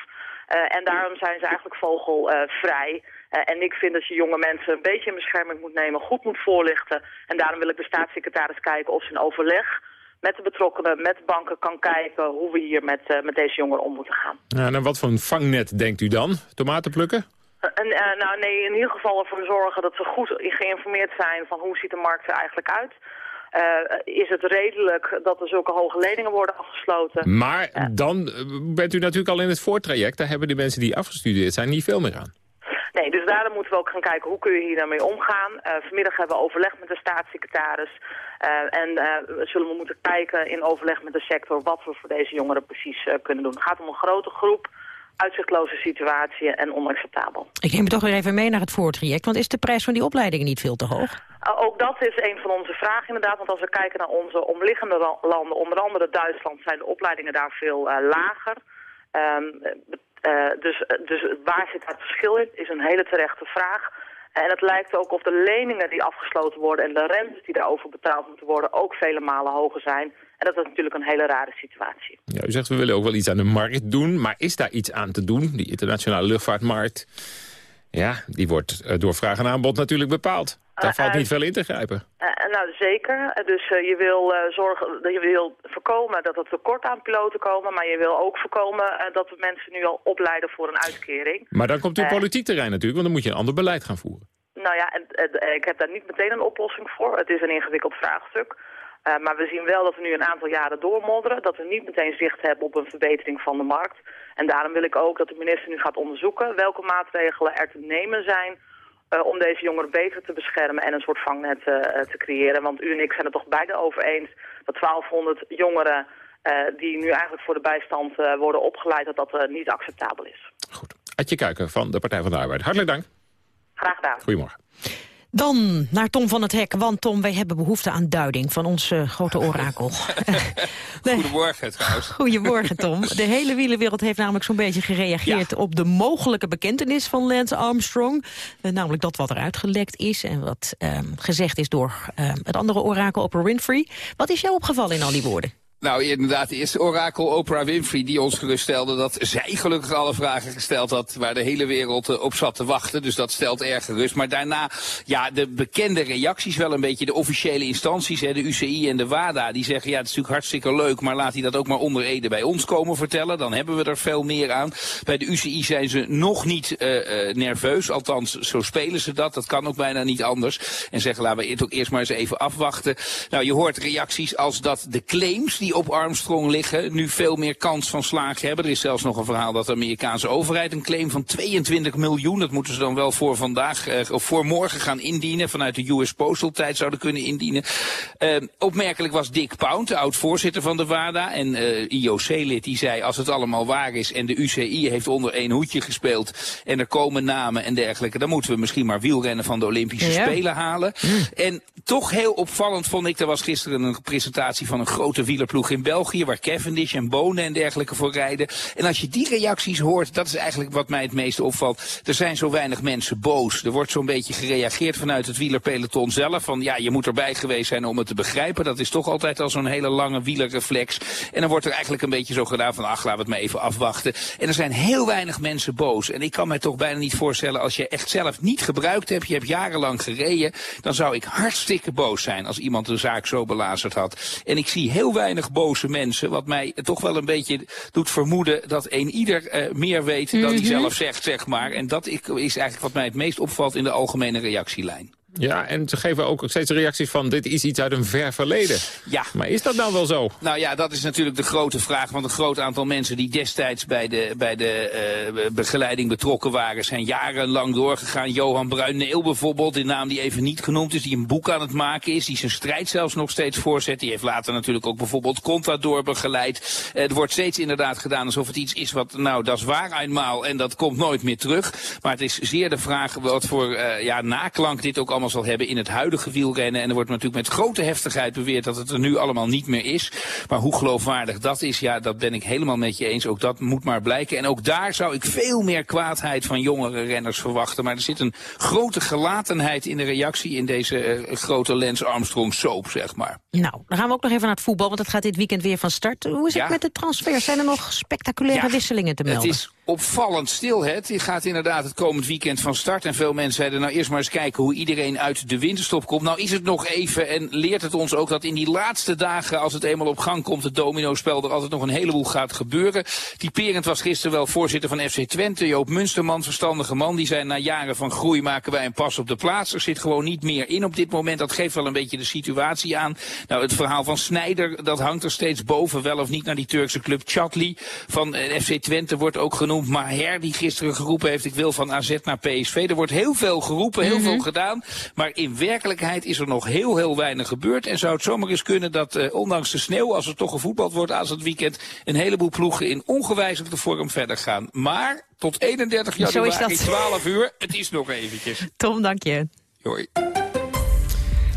en daarom zijn ze eigenlijk vogelvrij. Uh, en ik vind dat je jonge mensen een beetje in bescherming moet nemen, goed moet voorlichten. En daarom wil ik de staatssecretaris kijken of ze in overleg met de betrokkenen, met de banken kan kijken hoe we hier met, uh, met deze jongeren om moeten gaan.
Ja, en wat voor een vangnet denkt u dan? Tomaten plukken?
En, uh, nou nee, in ieder geval ervoor zorgen dat ze goed geïnformeerd zijn van hoe ziet de markt er eigenlijk uit. Uh, is het redelijk dat er zulke hoge leningen worden afgesloten?
Maar dan bent u natuurlijk al in het voortraject. Daar hebben die mensen die afgestudeerd zijn niet veel meer aan.
Nee, dus daarom moeten we ook gaan kijken hoe kun je hier daarmee omgaan. Uh, vanmiddag hebben we overleg met de staatssecretaris. Uh, en uh, zullen we moeten kijken in overleg met de sector wat we voor deze jongeren precies kunnen doen. Het gaat om een grote groep, uitzichtloze situatie en onacceptabel.
Ik neem het toch weer even mee naar het voortraject, want is de prijs van die opleidingen niet veel te hoog?
ook dat is een van onze vragen inderdaad, want als we kijken naar onze omliggende landen, onder andere Duitsland, zijn de opleidingen daar veel lager. Um, dus, dus waar zit het verschil in, is een hele terechte vraag. En het lijkt ook of de leningen die afgesloten worden en de rentes die daarover betaald moeten worden ook vele malen hoger zijn. En dat is natuurlijk een hele rare situatie.
Ja, u zegt we willen ook wel iets aan de markt doen, maar is daar iets aan te doen? Die internationale luchtvaartmarkt, ja, die wordt door vraag en aanbod natuurlijk bepaald. Daar valt niet veel in te grijpen.
Uh, nou, zeker. Dus uh, je wil zorgen, je wil voorkomen dat er tekort aan piloten komen, maar je wil ook voorkomen dat we mensen nu al opleiden voor een uitkering.
Maar dan komt u politiek terrein natuurlijk, want dan moet je een ander beleid gaan voeren.
Nou ja, ik heb daar niet meteen een oplossing voor. Het is een ingewikkeld vraagstuk. Uh, maar we zien wel dat we nu een aantal jaren doormodderen, dat we niet meteen zicht hebben op een verbetering van de markt. En daarom wil ik ook dat de minister nu gaat onderzoeken welke maatregelen er te nemen zijn uh, om deze jongeren beter te beschermen en een soort vangnet uh, te creëren. Want u en ik zijn het toch beide over eens dat 1200 jongeren die nu eigenlijk voor de bijstand worden opgeleid, dat dat niet acceptabel is.
Goed. Adje Kuiken van de Partij van de Arbeid. Hartelijk dank.
Graag gedaan.
Goedemorgen.
Dan naar Tom van het Hek, want Tom, wij hebben behoefte aan duiding van ons uh, grote orakel.
Goedemorgen trouwens.
Goedemorgen Tom. De hele wielenwereld heeft namelijk zo'n beetje gereageerd ja. op de mogelijke bekentenis van Lance Armstrong. Uh, namelijk dat wat er uitgelekt is en wat uh, gezegd is door het andere orakel Oprah Winfrey. Wat is jou opgevallen in al die woorden?
Nou, inderdaad, de eerste orakel Oprah Winfrey die ons geruststelde dat zij gelukkig alle vragen gesteld had waar de hele wereld uh, op zat te wachten. Dus dat stelt erg gerust. Maar daarna, ja, de bekende reacties wel een beetje, de officiële instanties, hè, de UCI en de WADA, die zeggen ja, het is natuurlijk hartstikke leuk, maar laat hij dat ook maar onder Ede bij ons komen vertellen. Dan hebben we er veel meer aan. Bij de UCI zijn ze nog niet uh, nerveus, althans zo spelen ze dat. Dat kan ook bijna niet anders. En zeggen laten we het ook eerst maar eens even afwachten. Nou, je hoort reacties als dat de claims die op Armstrong liggen nu veel meer kans van slagen hebben. Er is zelfs nog een verhaal dat de Amerikaanse overheid een claim van 22 miljoen, dat moeten ze dan wel voor vandaag eh, of voor morgen gaan indienen, vanuit de US Postal tijd zouden kunnen indienen. Uh, opmerkelijk was Dick Pound, de oud-voorzitter van de WADA en uh, IOC-lid, die zei als het allemaal waar is en de UCI heeft onder één hoedje gespeeld en er komen namen en dergelijke, dan moeten we misschien maar wielrennen van de Olympische ja. Spelen halen. Mm. En toch heel opvallend vond ik, er was gisteren een presentatie van een grote wielerploeg in België, waar Cavendish en Bonen en dergelijke voor rijden. En als je die reacties hoort, dat is eigenlijk wat mij het meeste opvalt. Er zijn zo weinig mensen boos. Er wordt zo'n beetje gereageerd vanuit het wielerpeloton zelf. Van ja, je moet erbij geweest zijn om het te begrijpen. Dat is toch altijd al zo'n hele lange wielerreflex. En dan wordt er eigenlijk een beetje zo gedaan van ach, laten we het maar even afwachten. En er zijn heel weinig mensen boos. En ik kan mij toch bijna niet voorstellen als je echt zelf niet gebruikt hebt. Je hebt jarenlang gereden. Dan zou ik hartstikke boos zijn als iemand de zaak zo belazerd had. En ik zie heel weinig boze mensen. Wat mij toch wel een beetje doet vermoeden dat een ieder uh, meer weet dan mm -hmm. hij zelf zegt, zeg maar. En dat is eigenlijk wat mij het meest opvalt in de algemene reactielijn.
Ja, en ze geven ook steeds reacties van dit is iets uit een ver verleden.
Ja.
Maar is dat nou wel zo?
Nou ja, dat is natuurlijk de grote vraag. Want een groot aantal mensen die destijds bij de, bij de uh, begeleiding betrokken waren... zijn jarenlang doorgegaan. Johan Bruin-Neel bijvoorbeeld, die naam die even niet genoemd is... die een boek aan het maken is, die zijn strijd zelfs nog steeds voorzet. Die heeft later natuurlijk ook bijvoorbeeld Contador begeleid. Uh, er wordt steeds inderdaad gedaan alsof het iets is wat... nou, dat is waar eenmaal en dat komt nooit meer terug. Maar het is zeer de vraag wat voor uh, ja, naklank dit ook allemaal zal hebben in het huidige wielrennen. En er wordt natuurlijk met grote heftigheid beweerd dat het er nu allemaal niet meer is. Maar hoe geloofwaardig dat is, ja, dat ben ik helemaal met je eens. Ook dat moet maar blijken. En ook daar zou ik veel meer kwaadheid van jongere renners verwachten. Maar er zit een grote gelatenheid in de reactie in deze uh, grote Lance Armstrong soap, zeg maar.
Nou, dan gaan we ook nog even naar het voetbal, want het gaat dit weekend weer van start. Hoe is het ja. met de transfers? Zijn er nog spectaculaire ja, wisselingen te melden?
Het is opvallend stil. Het gaat inderdaad het komend weekend van start. En veel mensen zeiden, nou eerst maar eens kijken hoe iedereen uit de winterstop komt. Nou is het nog even en leert het ons ook dat in die laatste dagen, als het eenmaal op gang komt, het domino-spel, er altijd nog een heleboel gaat gebeuren. Typerend was gisteren wel voorzitter van FC Twente, Joop Munsterman, verstandige man. Die zei, na jaren van groei maken wij een pas op de plaats. Er zit gewoon niet meer in op dit moment. Dat geeft wel een beetje de situatie aan. Nou, het verhaal van Snijder, dat hangt er steeds boven, wel of niet naar die Turkse club Chatli van FC Twente wordt ook genoemd. Maher die gisteren geroepen heeft, ik wil van AZ naar PSV. Er wordt heel veel geroepen, heel mm -hmm. veel gedaan. Maar in werkelijkheid is er nog heel, heel weinig gebeurd. En zou het zomaar eens kunnen dat, uh, ondanks de sneeuw, als er toch gevoetbald wordt aan het weekend, een heleboel ploegen in ongewijzigde vorm verder gaan. Maar tot 31 januari, 12 uur, het is nog eventjes.
Tom, dank je.
Hoi.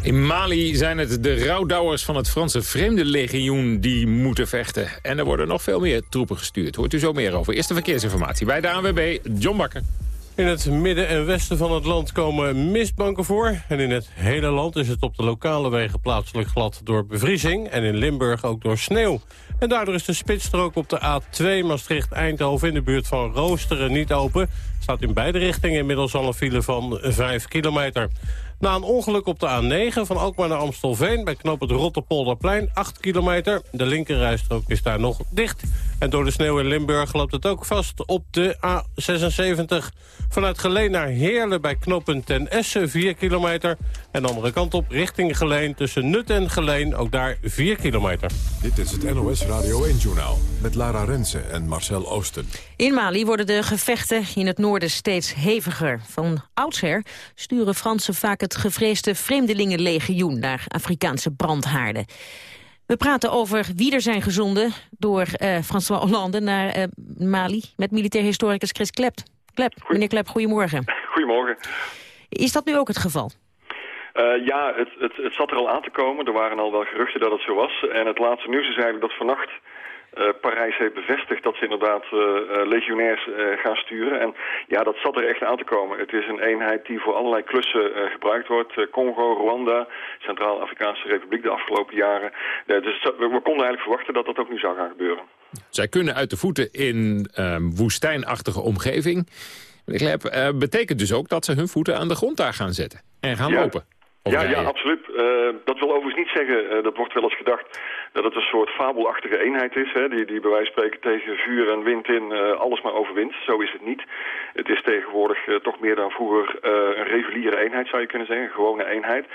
In Mali zijn het de rouwdouwers van het Franse Vreemdelegioen die moeten vechten. En er worden nog veel meer troepen gestuurd. Hoort u zo meer over. Eerste verkeersinformatie bij de ANWB, John Bakker.
In het midden en westen van het land komen mistbanken voor. En in het hele land is het op de lokale wegen plaatselijk glad door bevriezing. En in Limburg ook door sneeuw. En daardoor is de spitsstrook op de A2 Maastricht-Eindhoven in de buurt van Roosteren niet open. Staat in beide richtingen inmiddels al een file van 5 kilometer. Na een ongeluk op de A9 van Alkmaar naar Amstelveen... bij knoop het Rotterpolderplein, 8 kilometer. De linkerrijstrook is daar nog dicht. En door de sneeuw in Limburg loopt het ook vast op de A76... vanuit Geleen naar Heerlen bij knooppunt ten Essen, 4 kilometer. En de andere kant op richting Geleen tussen Nut en Geleen, ook daar 4 kilometer.
Dit is het NOS Radio 1-journaal met Lara Rensen en Marcel Oosten.
In Mali worden de gevechten in het noorden steeds heviger. Van oudsher sturen Fransen vaak het gevreesde Vreemdelingenlegioen... naar Afrikaanse brandhaarden. We praten over wie er zijn gezonden door uh, François Hollande naar uh, Mali... met militair historicus Chris Klep. Klep, meneer Klep, goedemorgen.
Goedemorgen.
Is dat nu ook het geval?
Uh, ja, het, het, het zat er al aan te komen. Er waren al wel geruchten dat het zo was. En het laatste nieuws is eigenlijk dat vannacht uh, Parijs heeft bevestigd dat ze inderdaad uh, legionairs gaan sturen. En ja, dat zat er echt aan te komen. Het is een eenheid die voor allerlei klussen gebruikt wordt. Congo, Rwanda, Centraal-Afrikaanse Republiek de afgelopen jaren. dus we, we, konden eigenlijk verwachten dat dat ook nu zou gaan gebeuren.
Zij kunnen uit de voeten in ehm, woestijnachtige omgeving. Betekent dus ook dat ze hun voeten aan de grond daar gaan zetten en gaan
ja.
lopen.
Ja, ja, absoluut. dat wil overigens niet zeggen, dat wordt wel eens gedacht dat het een soort fabelachtige eenheid is, hè, die, die bij wijze van spreken tegen vuur en wind in uh, alles maar overwint. Zo is het niet. Het is tegenwoordig uh, toch meer dan vroeger uh, een reguliere eenheid, zou je kunnen zeggen, een gewone eenheid.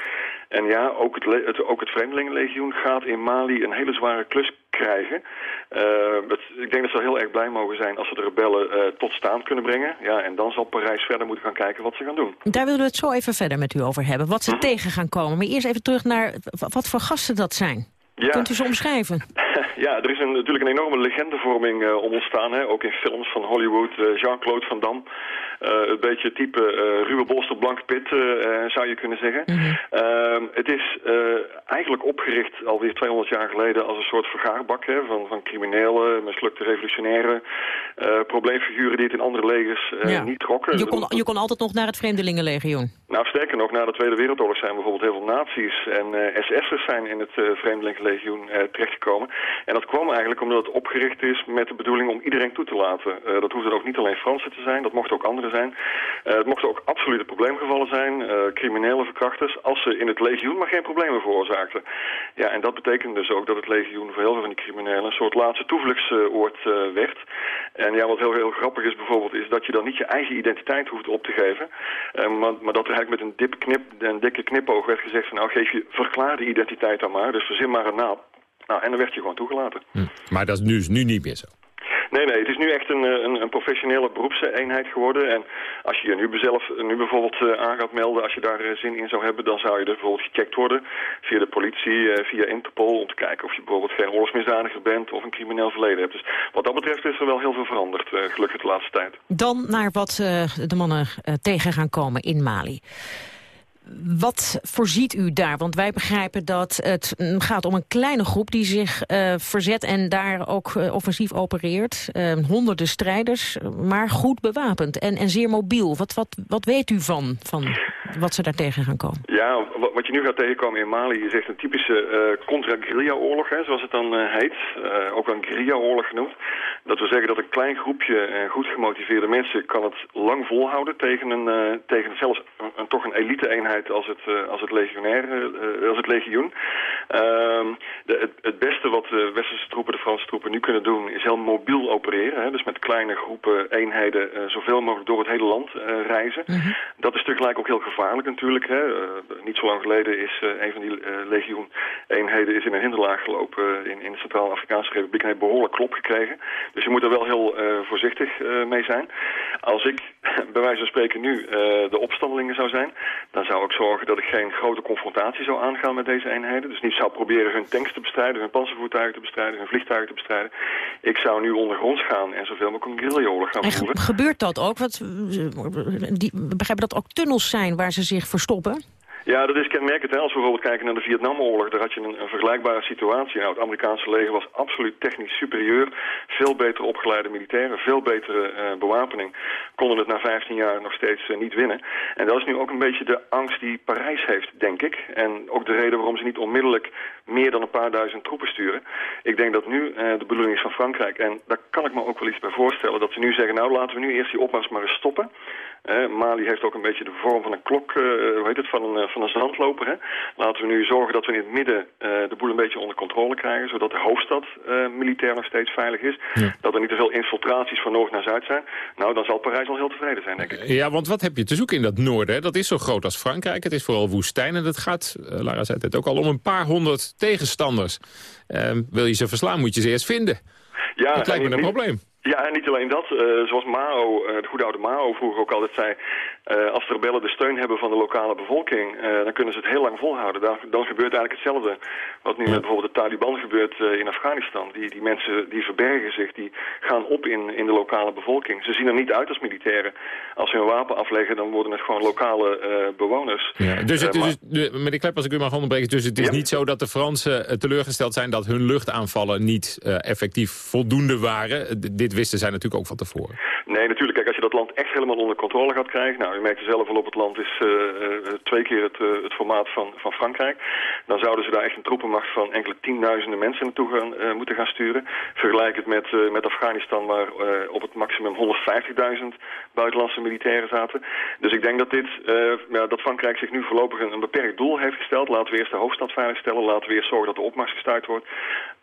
En ja, ook het, het, ook het Vreemdelingenlegioen gaat in Mali een hele zware klus krijgen. Het, ik denk dat ze heel erg blij mogen zijn als ze de rebellen tot staan kunnen brengen. Ja, en dan zal Parijs verder moeten gaan kijken wat ze gaan doen.
Daar willen we het zo even verder met u over hebben, wat ze hm. tegen gaan komen. Maar eerst even terug naar wat voor gasten dat zijn.
Ja.
Kunt u ze omschrijven?
Ja, er is een, natuurlijk een enorme legendevorming uh, om ontstaan. Hè? Ook in films van Hollywood. Uh, Jean-Claude Van Damme. Uh, een beetje type ruwe bolster, blanke pit, zou je kunnen zeggen. Mm -hmm. het is eigenlijk opgericht alweer 200 jaar geleden als een soort vergaarbak hè, van, van criminelen, mislukte revolutionaire probleemfiguren die het in andere legers
ja.
niet trokken.
Je kon, je kon altijd nog naar het Vreemdelingenlegioen?
Nou, sterker nog, na de Tweede Wereldoorlog zijn bijvoorbeeld heel veel nazi's en SS'ers zijn in het Vreemdelingenlegioen terechtgekomen. En dat kwam eigenlijk omdat het opgericht is met de bedoeling om iedereen toe te laten. Dat hoefde ook niet alleen Fransen te zijn, dat mochten ook zijn. Uh, het mochten ook absolute probleemgevallen zijn, uh, criminele verkrachters, als ze in het legioen maar geen problemen veroorzaakten. Ja, en dat betekent dus ook dat het legioen voor heel veel van die criminelen een soort laatste toevluchtsoord werd. En ja, wat heel, heel grappig is bijvoorbeeld, is dat je dan niet je eigen identiteit hoeft op te geven. Maar, maar, dat er eigenlijk met een, dip knip, een dikke knipoog werd gezegd van nou geef je verklaarde identiteit dan maar, dus verzin maar een naam. Nou, en dan werd je gewoon toegelaten.
Hm. Maar dat is nu, nu niet meer zo?
Nee, nee, het is nu echt een, een, een professionele beroepseenheid geworden. En als je je nu, zelf, nu bijvoorbeeld uh, aan gaat melden, als je daar zin in zou hebben, dan zou je er bijvoorbeeld gecheckt worden via de politie, via Interpol, om te kijken of je bijvoorbeeld geen oorlogsmisdadiger bent of een crimineel verleden hebt. Dus wat dat betreft is er wel heel veel veranderd, gelukkig de laatste tijd.
Dan naar wat de mannen tegen gaan komen in Mali. Wat voorziet u daar? Want wij begrijpen dat het gaat om een kleine groep die zich uh, verzet en daar ook uh, offensief opereert. Uh, honderden strijders, maar goed bewapend en, en zeer mobiel. Wat, wat, wat weet u van, van wat ze daar tegen gaan komen?
Ja, wat je nu gaat tegenkomen in Mali is echt een typische contra-guerrilla-oorlog, zoals het dan heet. ook een guerrilla-oorlog genoemd. Dat wil zeggen dat een klein groepje goed gemotiveerde mensen kan het lang volhouden tegen, een, tegen zelfs een, toch een elite-eenheid als het, uh, als het legionair, uh, als het legioen. Uh, de, het, het, beste wat de westerse troepen, de Franse troepen nu kunnen doen, is heel mobiel opereren. Hè? Dus met kleine groepen eenheden zoveel mogelijk door het hele land reizen. Mm -hmm. Dat is tegelijk ook heel gevaarlijk natuurlijk. Hè? niet zo lang geleden is een van die legioen eenheden is in een hinderlaag gelopen in, in de Centraal-Afrikaanse Republiek en heeft behoorlijk klop gekregen. Dus je moet er wel heel voorzichtig mee zijn. Als ik bij wijze van spreken nu de opstandelingen zou zijn, dan zou ik zorgen dat ik geen grote confrontatie zou aangaan met deze eenheden. Dus niet zou proberen hun tanks te bestrijden, hun panzervoertuigen te bestrijden, hun vliegtuigen te bestrijden. Ik zou nu ondergronds gaan en zoveel mogelijk een guerrillaoorlog gaan voeren.
En gebeurt dat ook? Wat, we begrijpen dat ook tunnels zijn waar ze zich verstoppen?
Ja, dat is kenmerkend. Hè. Als we bijvoorbeeld kijken naar de Vietnamoorlog, daar had je een, vergelijkbare situatie. Nou, het Amerikaanse leger was absoluut technisch superieur. Veel beter opgeleide militairen, veel betere uh, bewapening. Konden het na 15 jaar nog steeds uh, niet winnen. En dat is nu ook een beetje de angst die Parijs heeft, denk ik. En ook de reden waarom ze niet onmiddellijk meer dan een paar duizend troepen sturen. Ik denk dat nu uh, de bedoeling is van Frankrijk, en daar kan ik me ook wel iets bij voorstellen, dat ze nu zeggen, nou laten we nu eerst die opmars maar eens stoppen. Mali heeft ook een beetje de vorm van een klok, hoe heet het, van een van een zandloper. Hè. Laten we nu zorgen dat we in het midden de boel een beetje onder controle krijgen... zodat de hoofdstad militair nog steeds veilig is. Dat er niet te veel infiltraties van noord naar zuid zijn. Nou, dan zal Parijs al heel tevreden zijn, denk ik.
Ja, want wat heb je te zoeken in dat noorden? Dat is zo groot als Frankrijk. Het is vooral woestijn en het gaat, Lara zei het ook al, om een paar honderd tegenstanders. Ehm, wil je ze verslaan, moet je ze eerst vinden. Ja, dat lijkt me een probleem.
Ja, en niet alleen dat. Uh, zoals Mao, uh, de goede oude Mao vroeger ook altijd zei... Uh, als de rebellen de steun hebben van de lokale bevolking... dan kunnen ze het heel lang volhouden. Dan, dan gebeurt eigenlijk hetzelfde wat nu met bijvoorbeeld de Taliban gebeurt in Afghanistan. Die, die mensen die verbergen zich, die gaan op in, in de lokale bevolking. Ze zien er niet uit als militairen. Als ze hun wapen afleggen, dan worden het gewoon lokale bewoners.
Ja, dus het, dus, meneer Klep, als ik u mag onderbreken... dus het is niet zo dat de Fransen teleurgesteld zijn... dat hun luchtaanvallen niet effectief voldoende waren... dit wisten zij natuurlijk ook van tevoren.
Nee, natuurlijk. Kijk, land echt helemaal onder controle gaat krijgen... nou, u merkt er zelf al op, het land is uh, twee keer het, uh, het formaat van, van Frankrijk. Dan zouden ze daar echt een troepenmacht van enkele tienduizenden mensen naartoe moeten gaan sturen. Vergelijk het met, met Afghanistan, waar op het maximum 150.000 buitenlandse militairen zaten. Dus ik denk dat, dit, ja, dat Frankrijk zich nu voorlopig een, een beperkt doel heeft gesteld. Laten we eerst de hoofdstad veiligstellen. Laten we eerst zorgen dat de opmars gestuurd wordt.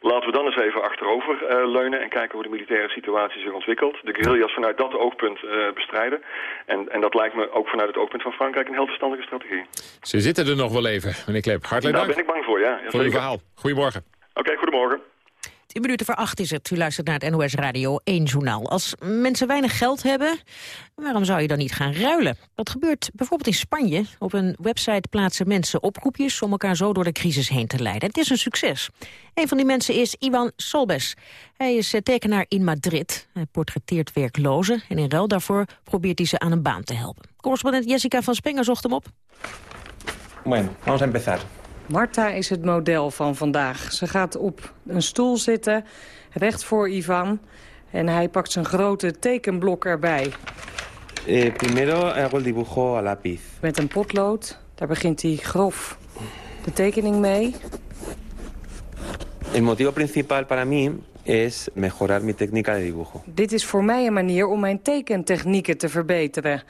Laten we dan eens even achterover leunen en kijken hoe de militaire situatie zich ontwikkelt. De guerrillas vanuit dat oogpunt bestrijden. En, en dat lijkt me ook vanuit het oogpunt van Frankrijk een heel verstandige strategie.
Ze zitten er nog wel even, meneer Kleep. Hartelijk
dank.
Daar
ben ik bang voor, ja.
ja voor uw verhaal. Goedemorgen.
Oké, goedemorgen.
10 minuten voor acht is het. U luistert naar het NOS Radio 1 journaal. Als mensen weinig geld hebben, waarom zou je dan niet gaan ruilen? Dat gebeurt bijvoorbeeld in Spanje. Op een website plaatsen mensen oproepjes om elkaar zo door de crisis heen te leiden. Het is een succes. Een van die mensen is Iwan Solbes. Hij is eh, tekenaar in Madrid. Hij portretteert werklozen en in ruil daarvoor probeert hij ze aan een baan te helpen. Correspondent Jessica van Spenger zocht hem op.
Bueno, vamos a empezar.
Marta is het model van vandaag. Ze gaat op een stoel zitten, recht voor Ivan. En hij pakt zijn grote tekenblok erbij.
Eh, primero hago el dibujo a lápiz.
Met een potlood, daar begint hij grof de tekening mee.
El motivo principal para mí es mejorar mi técnica de dibujo.
Dit is voor mij een manier om mijn tekentechnieken te verbeteren.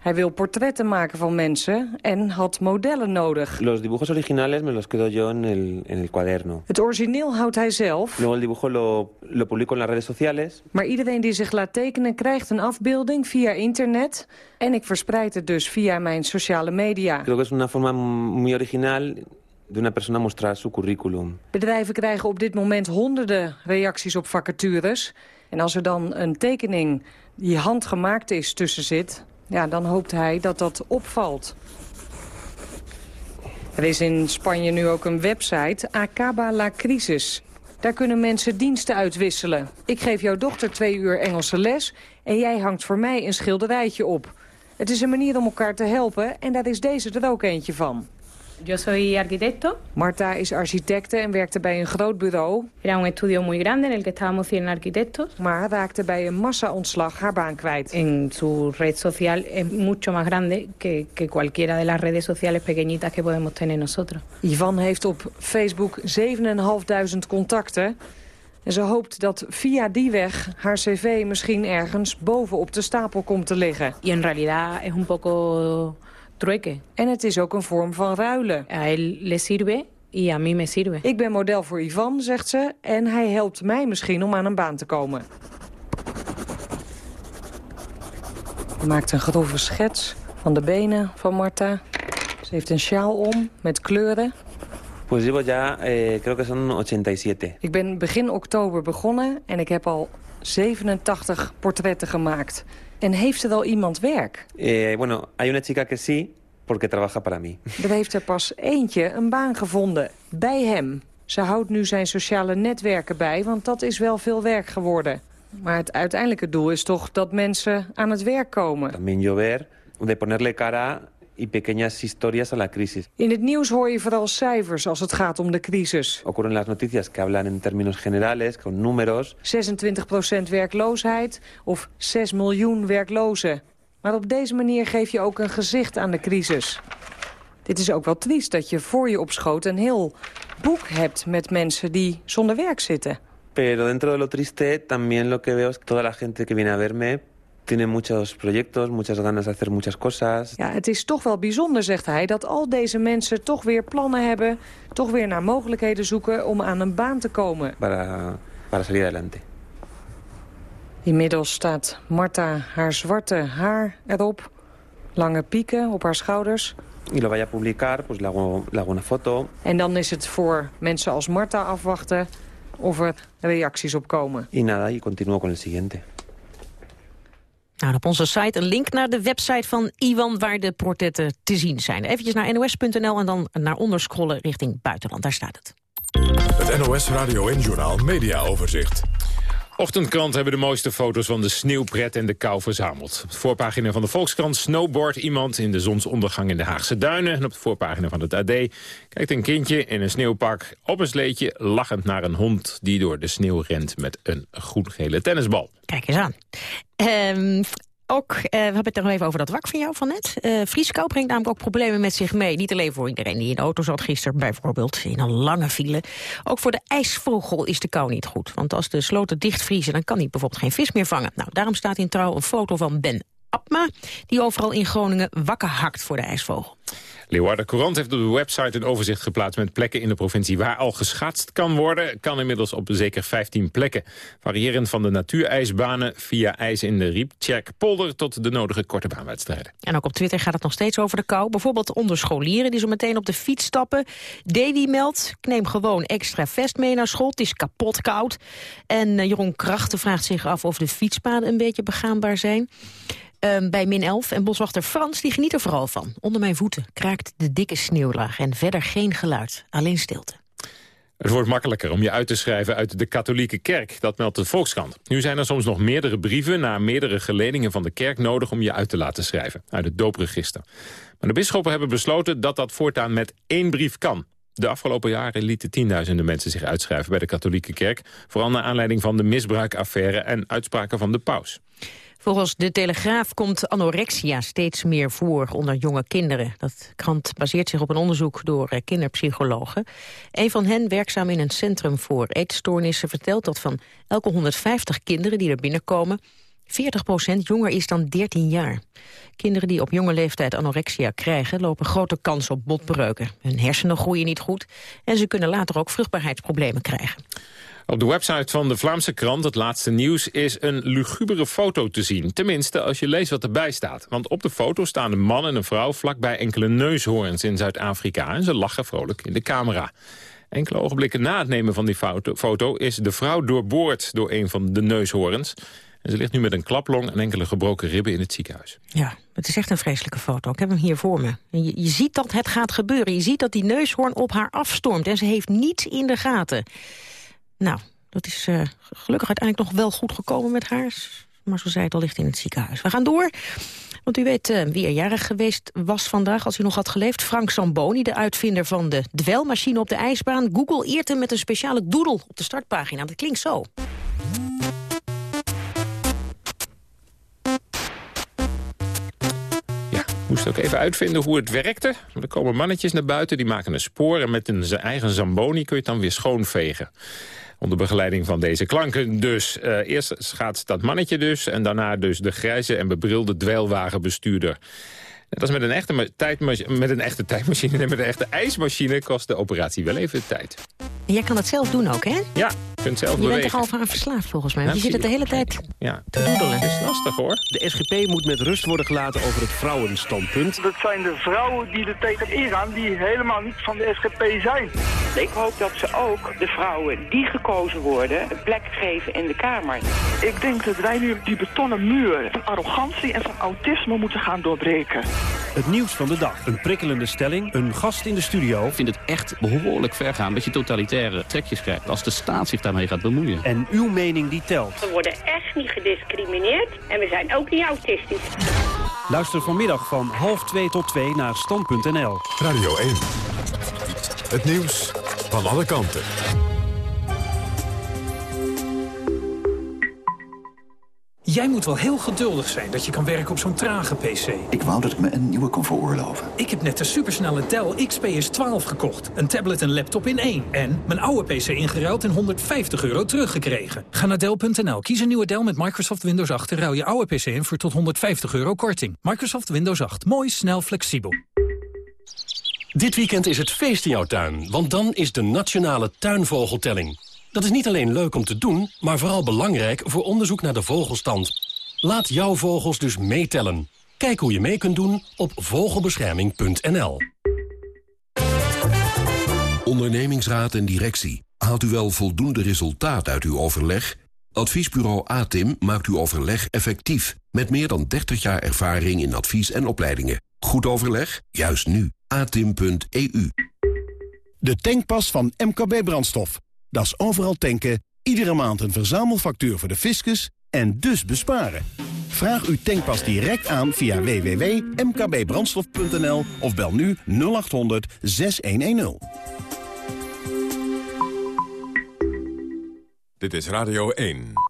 Hij wil portretten maken van mensen en had modellen nodig.
Los dibujos originales me los quedo yo en el, en el cuaderno.
Het origineel houdt hij zelf.
Luego el dibujo lo, lo publico en las redes sociales.
Maar iedereen die zich laat tekenen krijgt een afbeelding via internet. En ik verspreid het dus via mijn sociale media.
Creo que es una forma muy original de una persona mostrar su curriculum.
Bedrijven krijgen op dit moment honderden reacties op vacatures. En als er dan een tekening die handgemaakt is tussen zit... Ja, dan hoopt hij dat dat opvalt. Er is in Spanje nu ook een website, Acaba la Crisis. Daar kunnen mensen diensten uitwisselen. Ik geef jouw dochter twee uur Engelse les... en jij hangt voor mij een schilderijtje op. Het is een manier om elkaar te helpen en daar is deze er ook eentje van.
Yo soy arquitecto.
Marta is architecte en werkte bij een groot bureau.
Era un estudio muy grande en el que estábamos 100 arquitectos.
Maar raakte bij een massa-ontslag haar baan kwijt.
En su red social es mucho más grande que, que cualquiera de las redes sociales pequeñitas que podemos tener nosotros.
Ivan heeft op Facebook 7.500 contacten. En ze hoopt dat via die weg haar cv misschien ergens bovenop de stapel komt te liggen.
Y en realidad es un poco trueque.
En het is ook een vorm van ruilen.
A él le sirve y a mí me sirve.
Ik ben model voor Ivan, zegt ze, en hij helpt mij misschien om aan een baan te komen. Hij maakt een grove schets van de benen van Marta. Ze heeft een sjaal om met kleuren.
Pues llevo ya, eh, creo que son 87.
Ik ben begin oktober begonnen en ik heb al 87 portretten gemaakt. En heeft er wel iemand werk?
Eh, bueno, hay una chica que sí, porque trabaja para mí.
Er heeft er pas eentje een baan gevonden, bij hem. Ze houdt nu zijn sociale netwerken bij, want dat is wel veel werk geworden. Maar het uiteindelijke doel is toch dat mensen aan het werk komen.
También llover, de ponerle cara y pequeñas historias a la crisis.
In het nieuws hoor je vooral cijfers als het gaat om de crisis.
Ocurren las noticias que hablan en términos generales, con números.
26% werkloosheid of 6 miljoen werklozen. Maar op deze manier geef je ook een gezicht aan de crisis. Dit is ook wel triest dat je voor je op schoot een heel boek hebt met mensen die zonder werk zitten.
Pero dentro de lo triste también lo que veo es toda la gente que viene a verme Tiene muchos proyectos, muchas ganas de hacer muchas cosas.
Ja, het is toch wel bijzonder, zegt hij, dat al deze mensen toch weer plannen hebben... toch weer naar mogelijkheden zoeken om aan een baan te komen.
Para, para salir adelante.
Inmiddels staat Marta haar zwarte haar erop. Lange pieken op haar schouders.
Y lo vaya a publicar, pues le hago, le hago una foto.
En dan is het voor mensen als Marta afwachten of er reacties op komen.
Y nada, y continúo con el siguiente.
Nou, op onze site een link naar de website van Iwan... waar de portretten te zien zijn. Even naar nos.nl en dan naar onder scrollen richting buitenland. Daar staat het.
Het NOS Radio en Journaal Media Overzicht.
Ochtendkrant hebben de mooiste foto's van de sneeuwpret en de kou verzameld. Op de voorpagina van de Volkskrant snowboard iemand in de zonsondergang in de Haagse Duinen. En op de voorpagina van het AD kijkt een kindje in een sneeuwpak op een sleetje... lachend naar een hond die door de sneeuw rent met een groen-gele tennisbal.
Kijk eens aan. Ehm, ook, uh, we hebben het nog even over dat wak van jou van net. Uh, brengt namelijk ook problemen met zich mee. Niet alleen voor iedereen die in auto zat gisteren bijvoorbeeld, in een lange file. Ook voor de ijsvogel is de kou niet goed. Want als de sloten dichtvriezen, dan kan hij bijvoorbeeld geen vis meer vangen. Nou, daarom staat in trouw een foto van Ben Abma... die overal in Groningen wakker hakt voor de ijsvogel.
Leeuwarden Courant heeft op de website een overzicht geplaatst... met plekken in de provincie waar al geschaatst kan worden. Kan inmiddels op zeker 15 plekken. Variërend van de natuurijsbanen via ijs in de Riepcheck polder... tot de nodige korte baanwedstrijden.
En ook op Twitter gaat het nog steeds over de kou. Bijvoorbeeld onder scholieren die zo meteen op de fiets stappen. Davy meldt, neem gewoon extra vest mee naar school. Het is kapot koud. En uh, Jeroen Krachten vraagt zich af of de fietspaden een beetje begaanbaar zijn. Um, bij min 11. En boswachter Frans die geniet er vooral van. Onder mijn voeten kraakt de dikke sneeuwlaag en verder geen geluid, alleen stilte.
Het wordt makkelijker om je uit te schrijven uit de katholieke kerk, dat meldt de Volkskrant. Nu zijn er soms nog meerdere brieven naar meerdere geledingen van de kerk nodig om je uit te laten schrijven, uit het doopregister. Maar de bisschoppen hebben besloten dat dat voortaan met één brief kan. De afgelopen jaren lieten tienduizenden mensen zich uitschrijven bij de katholieke kerk, vooral naar aanleiding van de misbruikaffaire en uitspraken van de paus.
Volgens de Telegraaf komt anorexia steeds meer voor onder jonge kinderen. Dat krant baseert zich op een onderzoek door eh, kinderpsychologen. Een van hen, werkzaam in een centrum voor eetstoornissen... vertelt dat van elke 150 kinderen die er binnenkomen... 40% jonger is dan 13 jaar. Kinderen die op jonge leeftijd anorexia krijgen... lopen grote kans op botbreuken. Hun hersenen groeien niet goed... en ze kunnen later ook vruchtbaarheidsproblemen krijgen.
Op de website van de Vlaamse krant, het laatste nieuws, is een lugubere foto te zien. Tenminste, als je leest wat erbij staat. Want op de foto staan een man en een vrouw vlakbij enkele neushoorns in Zuid-Afrika. En ze lachen vrolijk in de camera. Enkele ogenblikken na het nemen van die foto, foto is de vrouw doorboord door een van de neushoorns. En ze ligt nu met een klaplong en enkele gebroken ribben in het ziekenhuis.
Ja, het is echt een vreselijke foto. Ik heb hem hier voor me. Je, ziet dat het gaat gebeuren. Je ziet dat die neushoorn op haar afstormt. En ze heeft niets in de gaten. Nou, dat is uh, gelukkig uiteindelijk nog wel goed gekomen met haar. Maar zo zei het al, ligt in het ziekenhuis. We gaan door. Want u weet uh, wie er jarig geweest was vandaag, als u nog had geleefd. Frank Zamboni, de uitvinder van de dwelmachine op de ijsbaan. Google eert hem met een speciale doodle op de startpagina. Dat klinkt zo.
Moest ook even uitvinden hoe het werkte. Er komen mannetjes naar buiten, die maken een spoor... en met een eigen zamboni kun je het dan weer schoonvegen. Onder begeleiding van deze klanken dus. Uh, eerst gaat dat mannetje dus... en daarna dus de grijze en bebrilde dweilwagenbestuurder. Dat is met een echte, tijdmachine, met een echte tijdmachine en met een echte ijsmachine... kost de operatie wel even tijd.
jij kan het zelf doen ook, hè?
Ja, kunt zelf
je
bewegen.
bent er al aan verslaafd volgens mij. Want je zit het de hele tijd
ja.
te doedelen.
Het is lastig hoor.
De SGP moet met rust worden gelaten over het vrouwenstandpunt.
Dat zijn de vrouwen die er tegen ingaan die helemaal niet van de SGP zijn.
Ik hoop dat ze ook de vrouwen die gekozen worden een plek geven in de Kamer.
Ik denk dat wij nu die betonnen muur van arrogantie en van autisme moeten gaan doorbreken.
Het nieuws van de dag. Een prikkelende stelling. Een gast in de studio.
Ik vind het echt behoorlijk ver gaan dat je totalitaire trekjes krijgt. Als de staat zich daarmee gaat bemoeien.
En uw mening die telt.
We worden echt niet gediscrimineerd en we zijn ook niet autistisch.
Luister vanmiddag van half 2 tot 2 naar stand.nl.
Radio 1. Het nieuws van alle kanten.
Jij moet wel heel geduldig zijn dat je kan werken op zo'n trage PC.
Ik wou dat ik me een nieuwe kon veroorloven.
Ik heb net de supersnelle Dell XPS 12 gekocht. Een tablet en laptop in één. En mijn oude PC ingeruild en 150 euro teruggekregen. Ga naar Dell.nl, kies een nieuwe Dell met Microsoft Windows 8... en ruil je oude PC in voor tot 150 euro korting. Microsoft Windows 8. Mooi, snel, flexibel.
Dit weekend is het feest in jouw tuin, want dan is de Nationale Tuinvogeltelling. Dat is niet alleen leuk om te doen, maar vooral belangrijk voor onderzoek naar de vogelstand. Laat jouw vogels dus meetellen. Kijk hoe je mee kunt doen op vogelbescherming.nl.
Ondernemingsraad en directie. Haalt u wel voldoende resultaat uit uw overleg? Adviesbureau ATIM maakt uw overleg effectief. Met meer dan 30 jaar ervaring in advies en opleidingen. Goed overleg? Juist nu. atim.eu.
De tankpas van MKB Brandstof. Dat is overal tanken, iedere maand een verzamelfactuur voor de fiscus en dus besparen. Vraag uw tankpas direct aan via www.mkbbrandstof.nl of bel nu 0800 6110.
Dit is Radio 1.